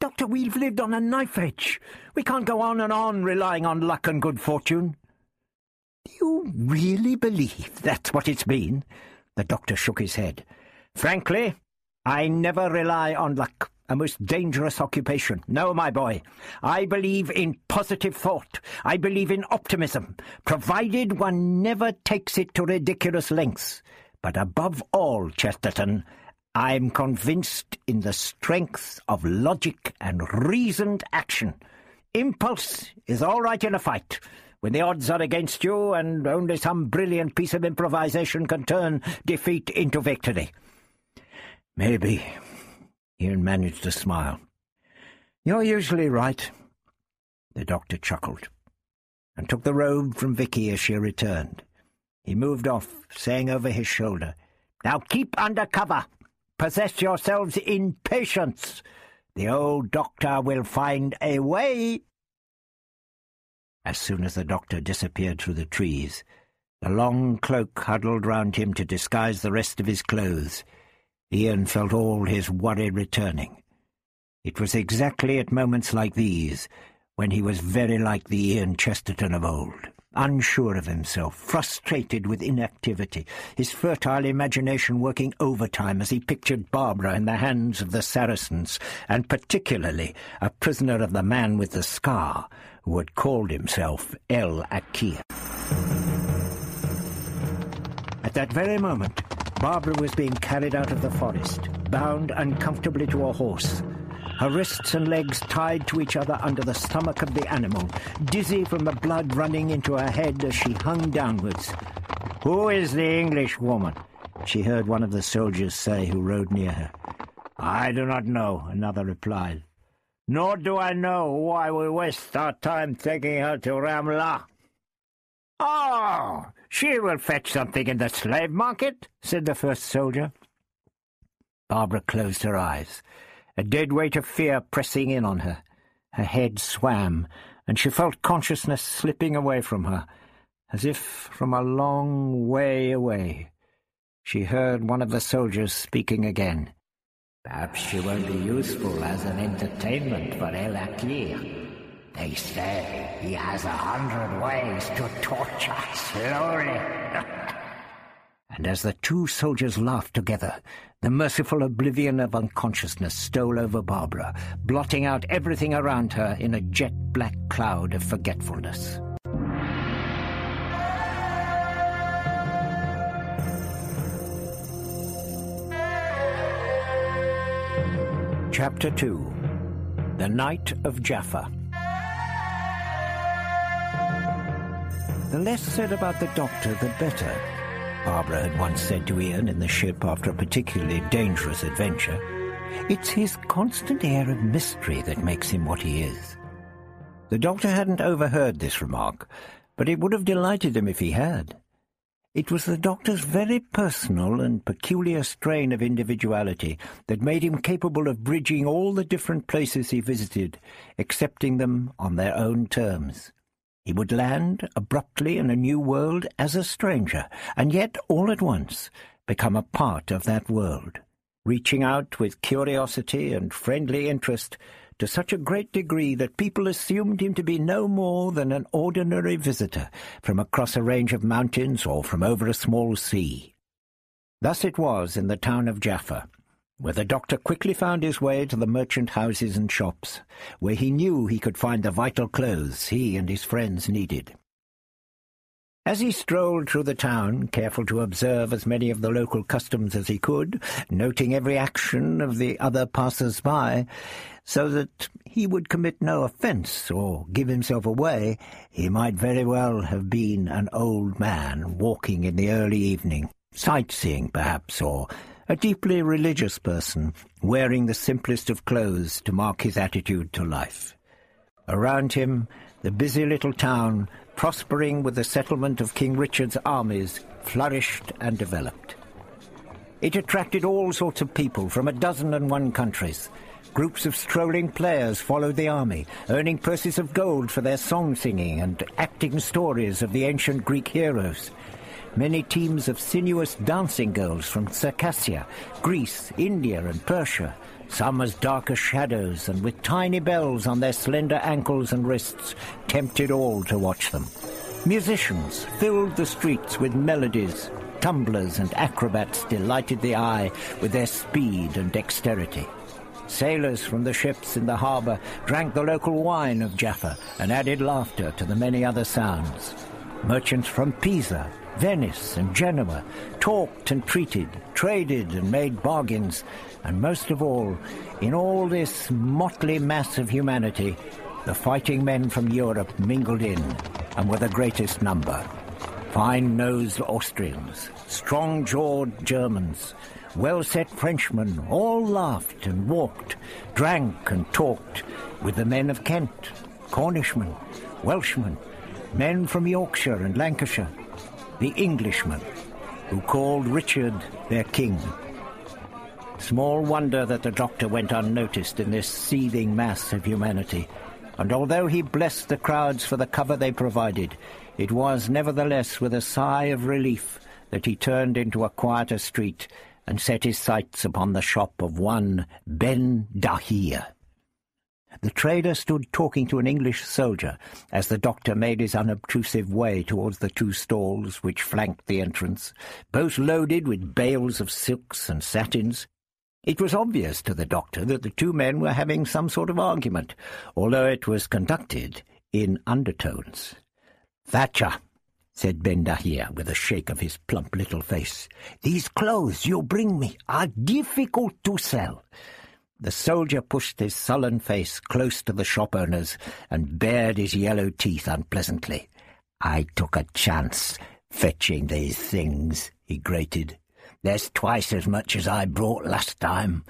Doctor, we've lived on a knife edge. We can't go on and on relying on luck and good fortune.' "'Do you really believe that's what it's been?' The doctor shook his head. "'Frankly, I never rely on luck a most dangerous occupation. No, my boy, I believe in positive thought. I believe in optimism, provided one never takes it to ridiculous lengths. But above all, Chesterton, I'm convinced in the strength of logic and reasoned action. Impulse is all right in a fight, when the odds are against you and only some brilliant piece of improvisation can turn defeat into victory. Maybe Ian managed a smile. You're usually right. The doctor chuckled, and took the robe from Vicky as she returned. He moved off, saying over his shoulder, Now keep under cover. Possess yourselves in patience. The old doctor will find a way. As soon as the doctor disappeared through the trees, the long cloak huddled round him to disguise the rest of his clothes, Ian felt all his worry returning. It was exactly at moments like these when he was very like the Ian Chesterton of old, unsure of himself, frustrated with inactivity, his fertile imagination working overtime as he pictured Barbara in the hands of the Saracens, and particularly a prisoner of the man with the scar, who had called himself El Akir. At that very moment, Barbara was being carried out of the forest, bound uncomfortably to a horse, her wrists and legs tied to each other under the stomach of the animal, dizzy from the blood running into her head as she hung downwards. Who is the English woman? she heard one of the soldiers say who rode near her. I do not know, another replied. Nor do I know why we waste our time taking her to Ramla. Oh, ah, she will fetch something in the slave market, said the first soldier. Barbara closed her eyes, a dead weight of fear pressing in on her. Her head swam, and she felt consciousness slipping away from her, as if from a long way away. She heard one of the soldiers speaking again. Perhaps she will be useful as an entertainment for El Akir. They say he has a hundred ways to torture slowly. and as the two soldiers laughed together, the merciful oblivion of unconsciousness stole over Barbara, blotting out everything around her in a jet-black cloud of forgetfulness. Chapter 2 The Night of Jaffa. The less said about the doctor, the better, Barbara had once said to Ian in the ship after a particularly dangerous adventure. It's his constant air of mystery that makes him what he is. The doctor hadn't overheard this remark, but it would have delighted him if he had. It was the doctor's very personal and peculiar strain of individuality that made him capable of bridging all the different places he visited, accepting them on their own terms. He would land abruptly in a new world as a stranger, and yet, all at once, become a part of that world, reaching out with curiosity and friendly interest to such a great degree that people assumed him to be no more than an ordinary visitor from across a range of mountains or from over a small sea. Thus it was in the town of Jaffa, where the doctor quickly found his way to the merchant houses and shops, where he knew he could find the vital clothes he and his friends needed. As he strolled through the town, careful to observe as many of the local customs as he could, noting every action of the other passers-by, so that he would commit no offence or give himself away, he might very well have been an old man walking in the early evening, sightseeing perhaps, or a deeply religious person wearing the simplest of clothes to mark his attitude to life. Around him, the busy little town prospering with the settlement of King Richard's armies, flourished and developed. It attracted all sorts of people from a dozen and one countries. Groups of strolling players followed the army, earning purses of gold for their song singing and acting stories of the ancient Greek heroes. Many teams of sinuous dancing girls from Circassia, Greece, India, and Persia some as dark as shadows, and with tiny bells on their slender ankles and wrists, tempted all to watch them. Musicians filled the streets with melodies. Tumblers and acrobats delighted the eye with their speed and dexterity. Sailors from the ships in the harbour drank the local wine of Jaffa and added laughter to the many other sounds. Merchants from Pisa Venice and Genoa, talked and treated, traded and made bargains, and most of all, in all this motley mass of humanity, the fighting men from Europe mingled in, and were the greatest number. Fine-nosed Austrians, strong-jawed Germans, well-set Frenchmen, all laughed and walked, drank and talked with the men of Kent, Cornishmen, Welshmen, men from Yorkshire and Lancashire, the Englishman, who called Richard their king. Small wonder that the doctor went unnoticed in this seething mass of humanity, and although he blessed the crowds for the cover they provided, it was nevertheless with a sigh of relief that he turned into a quieter street and set his sights upon the shop of one Ben Dahir. The trader stood talking to an English soldier as the doctor made his unobtrusive way towards the two stalls which flanked the entrance, both loaded with bales of silks and satins. It was obvious to the doctor that the two men were having some sort of argument, although it was conducted in undertones. "'Thatcher,' said Ben Dahir with a shake of his plump little face, "'these clothes you bring me are difficult to sell.' The soldier pushed his sullen face close to the shop owner's and bared his yellow teeth unpleasantly. I took a chance fetching these things, he grated. There's twice as much as I brought last time,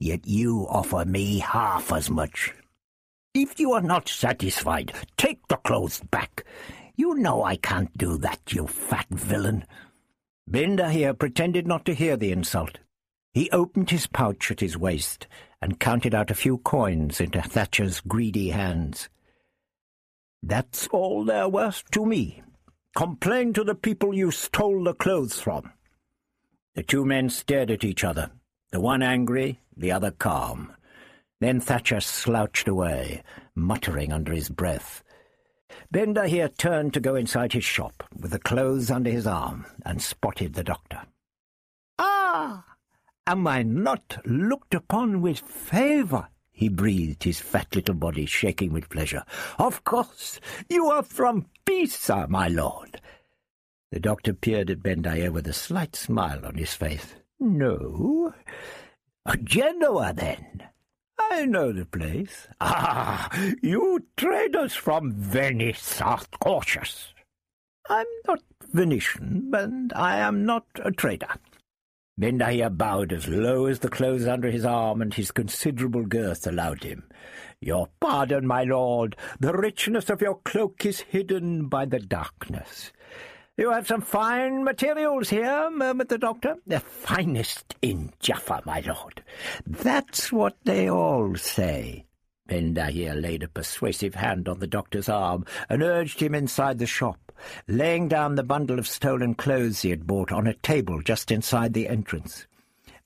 yet you offer me half as much. If you are not satisfied, take the clothes back. You know I can't do that, you fat villain. Ben here pretended not to hear the insult. He opened his pouch at his waist and counted out a few coins into Thatcher's greedy hands. That's all they're worth to me. Complain to the people you stole the clothes from. The two men stared at each other, the one angry, the other calm. Then Thatcher slouched away, muttering under his breath. Ben here turned to go inside his shop, with the clothes under his arm, and spotted the doctor. Ah! Am I not looked upon with favour? he breathed, his fat little body shaking with pleasure. Of course, you are from Pisa, my lord. The doctor peered at Ben Dahir with a slight smile on his face. No. Genoa, then. I know the place. Ah, you traders from Venice are cautious. I'm not Venetian, and I am not a trader. Ben bowed as low as the clothes under his arm and his considerable girth allowed him. Your pardon, my lord. The richness of your cloak is hidden by the darkness. You have some fine materials here, murmured the doctor. The finest in Jaffa, my lord. That's what they all say. Ben Dahir laid a persuasive hand on the doctor's arm and urged him inside the shop laying down the bundle of stolen clothes he had bought on a table just inside the entrance.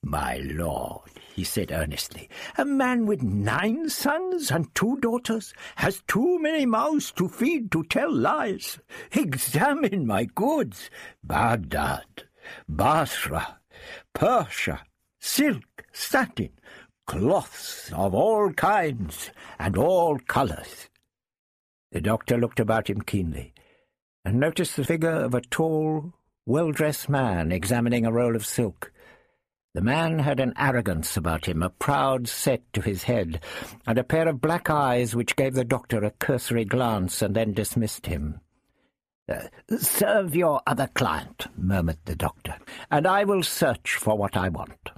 My lord, he said earnestly, a man with nine sons and two daughters has too many mouths to feed to tell lies. Examine my goods. Baghdad, Basra, Persia, silk, satin, cloths of all kinds and all colours. The doctor looked about him keenly. and noticed the figure of a tall, well-dressed man examining a roll of silk. The man had an arrogance about him, a proud set to his head, and a pair of black eyes which gave the doctor a cursory glance and then dismissed him. Uh, serve your other client, murmured the doctor, and I will search for what I want.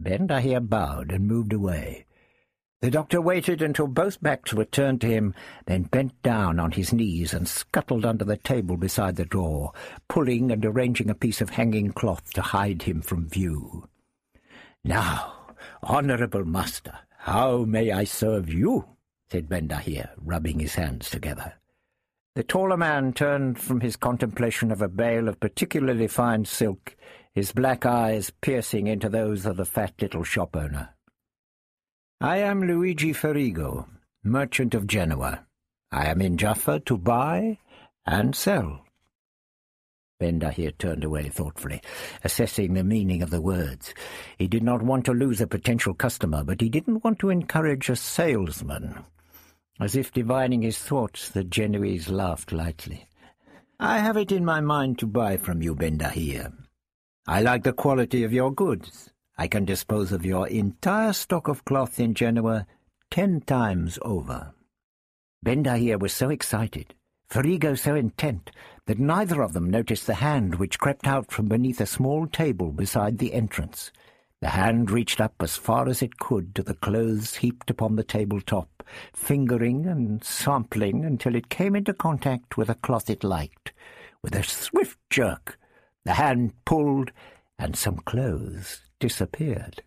Bendahir bowed and moved away. The doctor waited until both backs were turned to him, then bent down on his knees and scuttled under the table beside the drawer, pulling and arranging a piece of hanging cloth to hide him from view. "'Now, honourable master, how may I serve you?' said Bendahir, rubbing his hands together. The taller man turned from his contemplation of a bale of particularly fine silk, his black eyes piercing into those of the fat little shop owner. I am Luigi Ferrigo, merchant of Genoa. I am in Jaffa to buy and sell. Bendahir turned away thoughtfully, assessing the meaning of the words. He did not want to lose a potential customer, but he didn't want to encourage a salesman. As if divining his thoughts, the Genoese laughed lightly. I have it in my mind to buy from you, Bendahir. I like the quality of your goods. I can dispose of your entire stock of cloth in Genoa ten times over. Bendahir was so excited, Ferrigo so intent, that neither of them noticed the hand which crept out from beneath a small table beside the entrance. The hand reached up as far as it could to the clothes heaped upon the table-top, fingering and sampling until it came into contact with a cloth it liked. With a swift jerk, the hand pulled, and some clothes disappeared.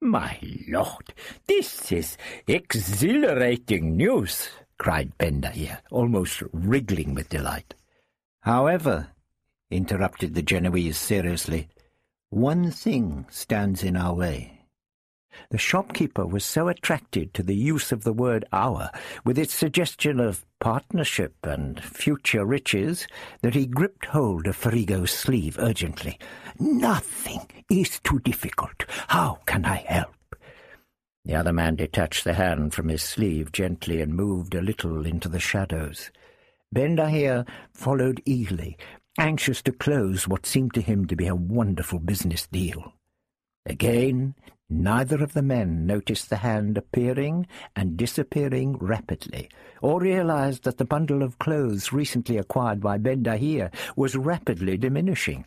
"'My lord, this is exhilarating news!' cried Bendahir, almost wriggling with delight. "'However,' interrupted the Genoese seriously, "'one thing stands in our way.' The shopkeeper was so attracted to the use of the word our, with its suggestion of partnership and future riches, that he gripped hold of Ferrigo's sleeve urgently. Nothing is too difficult. How can I help? The other man detached the hand from his sleeve gently and moved a little into the shadows. Bendahir followed eagerly, anxious to close what seemed to him to be a wonderful business deal. Again, neither of the men noticed the hand appearing and disappearing rapidly, or realized that the bundle of clothes recently acquired by Bendahir was rapidly diminishing.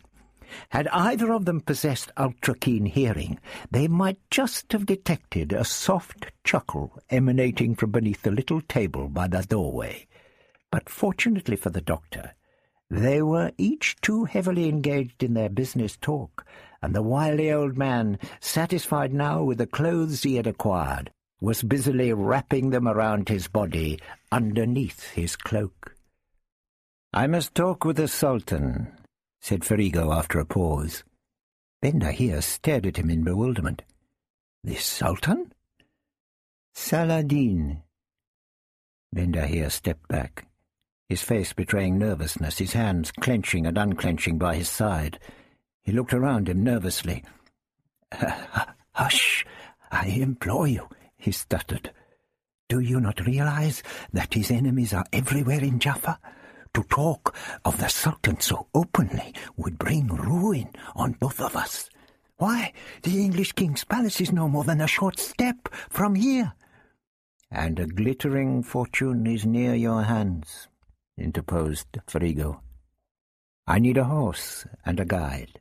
Had either of them possessed ultra-keen hearing, they might just have detected a soft chuckle emanating from beneath the little table by the doorway. But fortunately for the doctor, they were each too heavily engaged in their business talk, and the wily old man, satisfied now with the clothes he had acquired, was busily wrapping them around his body underneath his cloak. "'I must talk with the Sultan,' said Ferrigo after a pause. Bendahir stared at him in bewilderment. The Sultan? Saladin. Bendahir stepped back, his face betraying nervousness, his hands clenching and unclenching by his side. He looked around him nervously. "'Hush, I implore you,' he stuttered. "'Do you not realize that his enemies are everywhere in Jaffa?' To talk of the Sultan so openly would bring ruin on both of us. Why, the English king's palace is no more than a short step from here. And a glittering fortune is near your hands, interposed Ferrigo. I need a horse and a guide,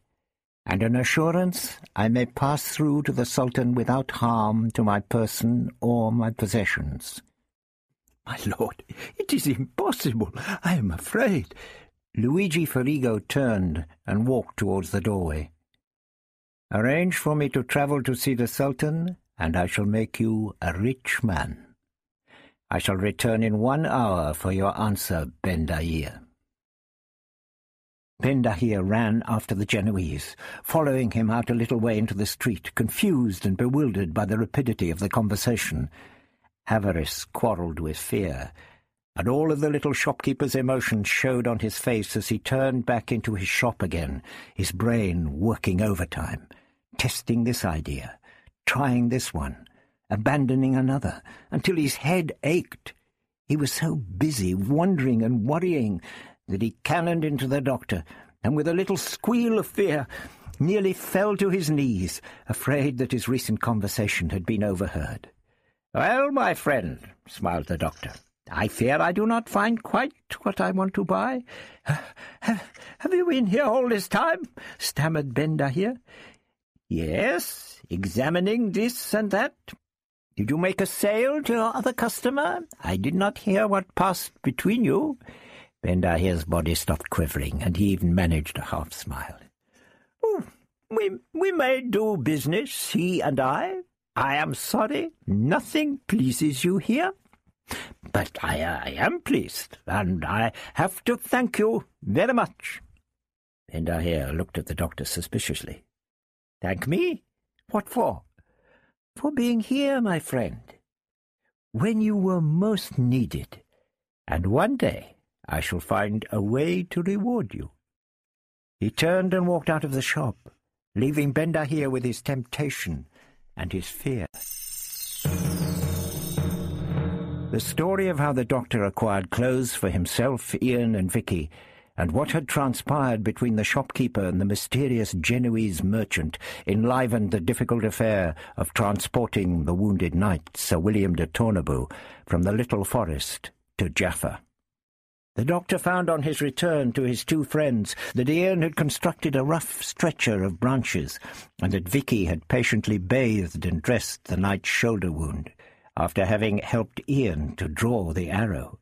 and an assurance I may pass through to the Sultan without harm to my person or my possessions. My lord, it is impossible. I am afraid. Luigi Ferrigo turned and walked towards the doorway. Arrange for me to travel to see the Sultan, and I shall make you a rich man. I shall return in one hour for your answer, Bendahir. Bendahir ran after the Genoese, following him out a little way into the street, confused and bewildered by the rapidity of the conversation. Avarice quarrelled with fear, and all of the little shopkeeper's emotions showed on his face as he turned back into his shop again, his brain working overtime, testing this idea, trying this one, abandoning another, until his head ached. He was so busy wondering and worrying that he cannoned into the doctor, and with a little squeal of fear nearly fell to his knees, afraid that his recent conversation had been overheard. "'Well, my friend,' smiled the doctor, "'I fear I do not find quite what I want to buy.' "'Have, have you been here all this time?' stammered Ben Dahir. "'Yes, examining this and that. Did you make a sale to your other customer? I did not hear what passed between you.' Ben Dahir's uh, body stopped quivering, and he even managed a half-smile. "'Oh, we, we may do business, he and I. I am sorry nothing pleases you here. But I, I am pleased, and I have to thank you very much.' Ben uh, Dahir looked at the doctor suspiciously. "'Thank me? What for?' for being here, my friend, when you were most needed, and one day I shall find a way to reward you. He turned and walked out of the shop, leaving Ben here with his temptation and his fear. The story of how the doctor acquired clothes for himself, Ian, and Vicki and what had transpired between the shopkeeper and the mysterious Genoese merchant enlivened the difficult affair of transporting the wounded knight, Sir William de Tornebu, from the little forest to Jaffa. The doctor found on his return to his two friends that Ian had constructed a rough stretcher of branches, and that Vicki had patiently bathed and dressed the knight's shoulder wound, after having helped Ian to draw the arrow.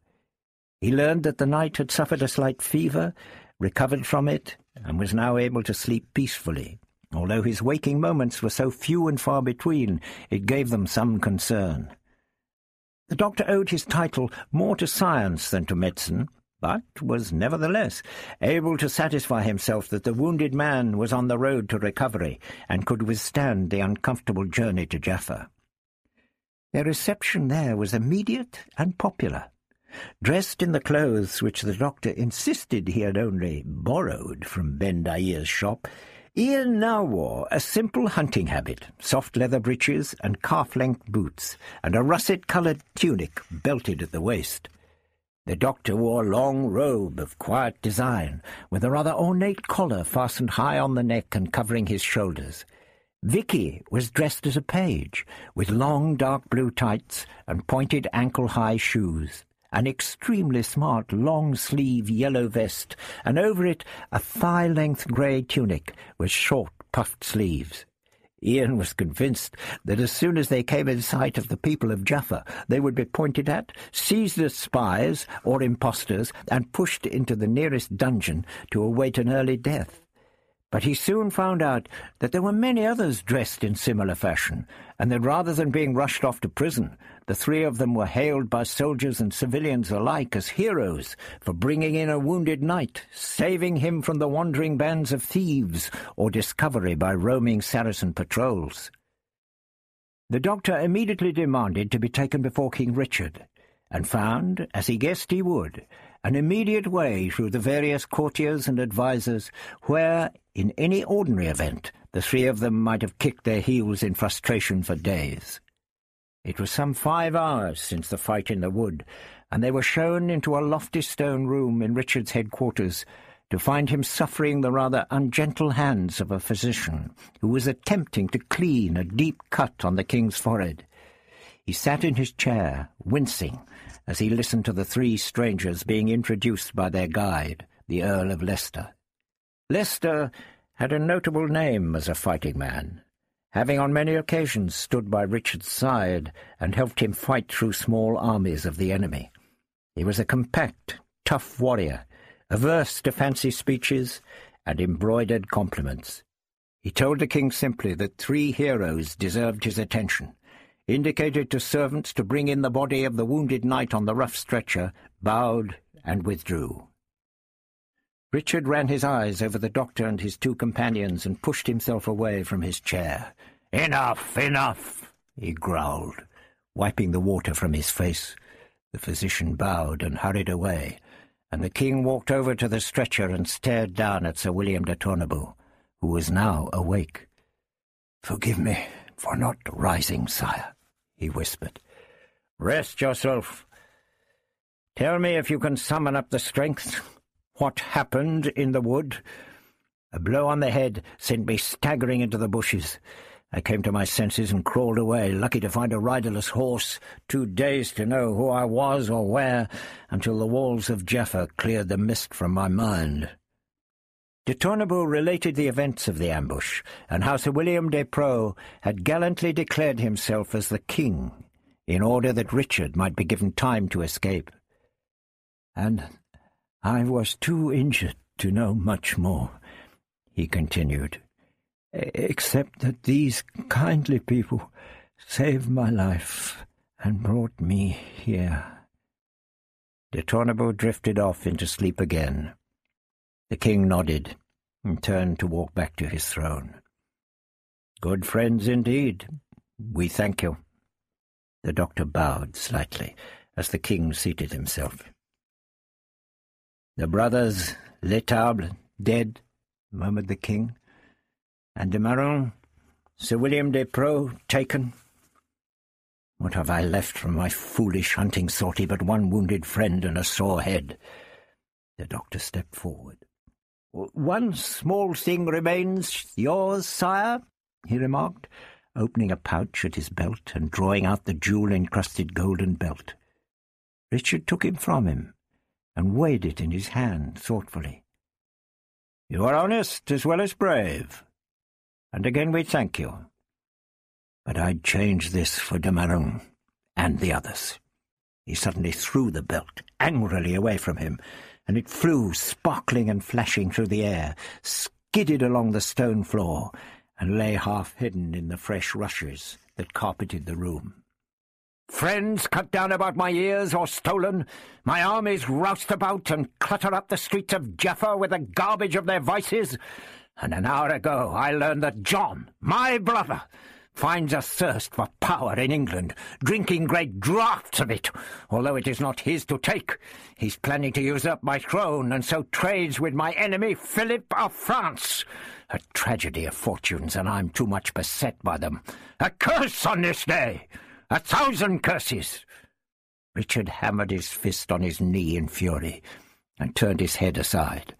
He learned that the knight had suffered a slight fever, recovered from it, and was now able to sleep peacefully. Although his waking moments were so few and far between, it gave them some concern. The doctor owed his title more to science than to medicine, but was nevertheless able to satisfy himself that the wounded man was on the road to recovery and could withstand the uncomfortable journey to Jaffa. Their reception there was immediate and popular. Dressed in the clothes which the doctor insisted he had only borrowed from Ben Daheer's shop, Ian now wore a simple hunting habit, soft leather breeches and calf-length boots, and a russet-coloured tunic belted at the waist. The doctor wore a long robe of quiet design, with a rather ornate collar fastened high on the neck and covering his shoulders. Vicki was dressed as a page, with long dark blue tights and pointed ankle-high shoes an extremely smart long-sleeve yellow vest, and over it a thigh-length grey tunic with short puffed sleeves. Ian was convinced that as soon as they came in sight of the people of Jaffa, they would be pointed at, seized as spies or impostors, and pushed into the nearest dungeon to await an early death. But he soon found out that there were many others dressed in similar fashion, and that rather than being rushed off to prison, the three of them were hailed by soldiers and civilians alike as heroes for bringing in a wounded knight, saving him from the wandering bands of thieves or discovery by roaming Saracen patrols. The doctor immediately demanded to be taken before King Richard, and found, as he guessed he would, an immediate way through the various courtiers and advisers where, in any ordinary event, the three of them might have kicked their heels in frustration for days. It was some five hours since the fight in the wood, and they were shown into a lofty stone room in Richard's headquarters to find him suffering the rather ungentle hands of a physician who was attempting to clean a deep cut on the king's forehead. He sat in his chair, wincing, as he listened to the three strangers being introduced by their guide, the Earl of Leicester. Leicester had a notable name as a fighting man, having on many occasions stood by Richard's side and helped him fight through small armies of the enemy. He was a compact, tough warrior, averse to fancy speeches and embroidered compliments. He told the king simply that three heroes deserved his attention, indicated to servants to bring in the body of the wounded knight on the rough stretcher, bowed, and withdrew. Richard ran his eyes over the doctor and his two companions and pushed himself away from his chair. "'Enough, enough!' he growled, wiping the water from his face. The physician bowed and hurried away, and the king walked over to the stretcher and stared down at Sir William de Tornebu, who was now awake. "'Forgive me for not rising, sire,' he whispered. "'Rest yourself. Tell me if you can summon up the strength, what happened in the wood. A blow on the head sent me staggering into the bushes. I came to my senses and crawled away, lucky to find a riderless horse, too dazed to know who I was or where, until the walls of Jaffa cleared the mist from my mind. De Tornebu related the events of the ambush, and how Sir William des Preaux had gallantly declared himself as the king, in order that Richard might be given time to escape. And I was too injured to know much more, he continued except that these kindly people saved my life and brought me here. De Tornebu drifted off into sleep again. The king nodded and turned to walk back to his throne. Good friends indeed. We thank you. The doctor bowed slightly as the king seated himself. The brothers L'Etable dead, murmured the king and de Marun, Sir William des Preaux taken. What have I left from my foolish hunting sortie but one wounded friend and a sore head? The doctor stepped forward. One small thing remains yours, sire, he remarked, opening a pouch at his belt and drawing out the jewel-encrusted golden belt. Richard took it from him and weighed it in his hand thoughtfully. You are honest as well as brave, and again we thank you. But I'd change this for de Marun and the others. He suddenly threw the belt angrily away from him, and it flew sparkling and flashing through the air, skidded along the stone floor, and lay half hidden in the fresh rushes that carpeted the room. Friends cut down about my ears or stolen, my armies roust about and clutter up the streets of Jaffa with the garbage of their vices, and an hour ago I learned that John, my brother, finds a thirst for power in England, drinking great draughts of it, although it is not his to take. He's planning to usurp my throne, and so trades with my enemy, Philip of France. A tragedy of fortunes, and I'm too much beset by them. A curse on this day! A thousand curses! Richard hammered his fist on his knee in fury, and turned his head aside.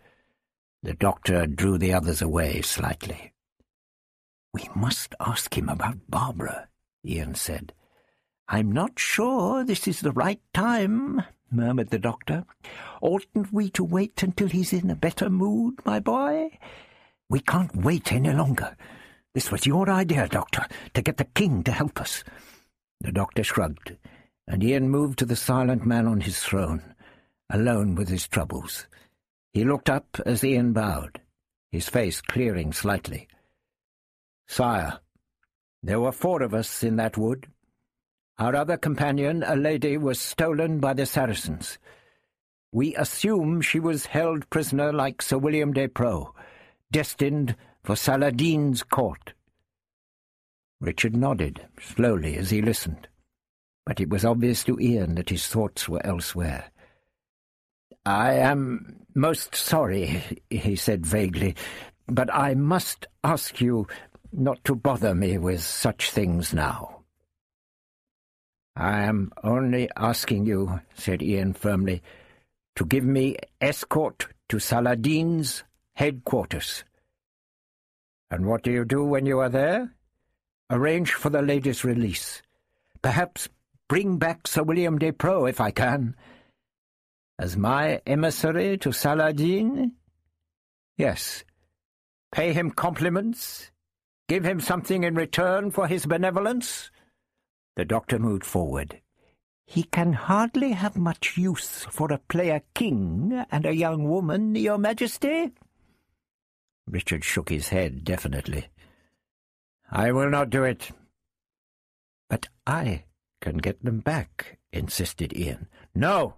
The doctor drew the others away slightly. We must ask him about Barbara, Ian said. I'm not sure this is the right time, murmured the doctor. Oughtn't we to wait until he's in a better mood, my boy? We can't wait any longer. This was your idea, Doctor, to get the king to help us. The doctor shrugged, and Ian moved to the silent man on his throne, alone with his troubles. He looked up as Ian bowed, his face clearing slightly. Sire, there were four of us in that wood. Our other companion, a lady, was stolen by the Saracens. We assume she was held prisoner like Sir William des Preaux, destined for Saladin's court. Richard nodded, slowly, as he listened, but it was obvious to Ian that his thoughts were elsewhere. I am most sorry, he said vaguely, but I must ask you not to bother me with such things now. I am only asking you, said Ian firmly, to give me escort to Saladin's headquarters. And what do you do when you are there? Arrange for the lady's release. Perhaps bring back Sir William des Preaux if I can, as my emissary to Saladin? Yes. Pay him compliments? Give him something in return for his benevolence? The doctor moved forward. He can hardly have much use for a player king and a young woman, your majesty. Richard shook his head definitely. I will not do it. But I can get them back, insisted Ian. No,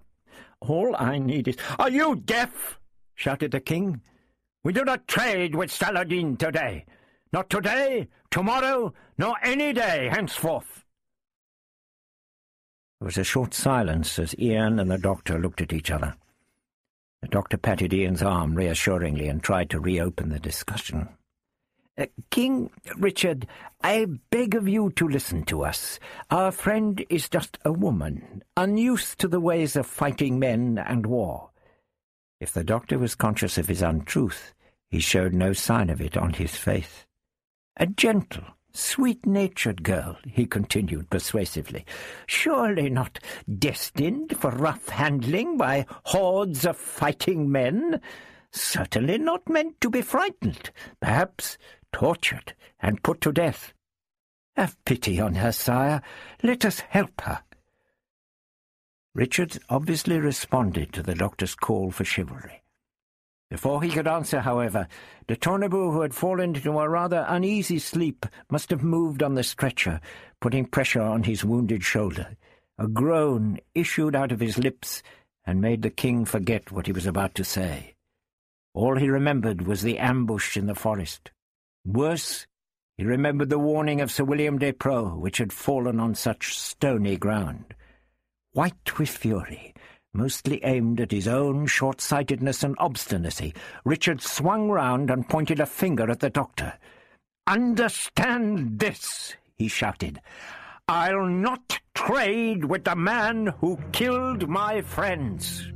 all I need is— Are you deaf? shouted the king. We do not trade with Saladin today. Not today, tomorrow, nor any day henceforth. There was a short silence as Ian and the doctor looked at each other. The doctor patted Ian's arm reassuringly and tried to reopen the discussion. Uh, King Richard, I beg of you to listen to us. Our friend is just a woman, unused to the ways of fighting men and war. If the doctor was conscious of his untruth, he showed no sign of it on his face. A gentle, sweet-natured girl, he continued persuasively, surely not destined for rough handling by hordes of fighting men, certainly not meant to be frightened, perhaps tortured and put to death. Have pity on her, sire. Let us help her. Richard obviously responded to the doctor's call for chivalry. Before he could answer, however, de Tournebus, who had fallen into a rather uneasy sleep, must have moved on the stretcher, putting pressure on his wounded shoulder. A groan issued out of his lips and made the king forget what he was about to say. All he remembered was the ambush in the forest. Worse, he remembered the warning of Sir William des Preaux, which had fallen on such stony ground. White with fury, mostly aimed at his own short-sightedness and obstinacy, Richard swung round and pointed a finger at the doctor. "'Understand this!' he shouted. "'I'll not trade with the man who killed my friends.'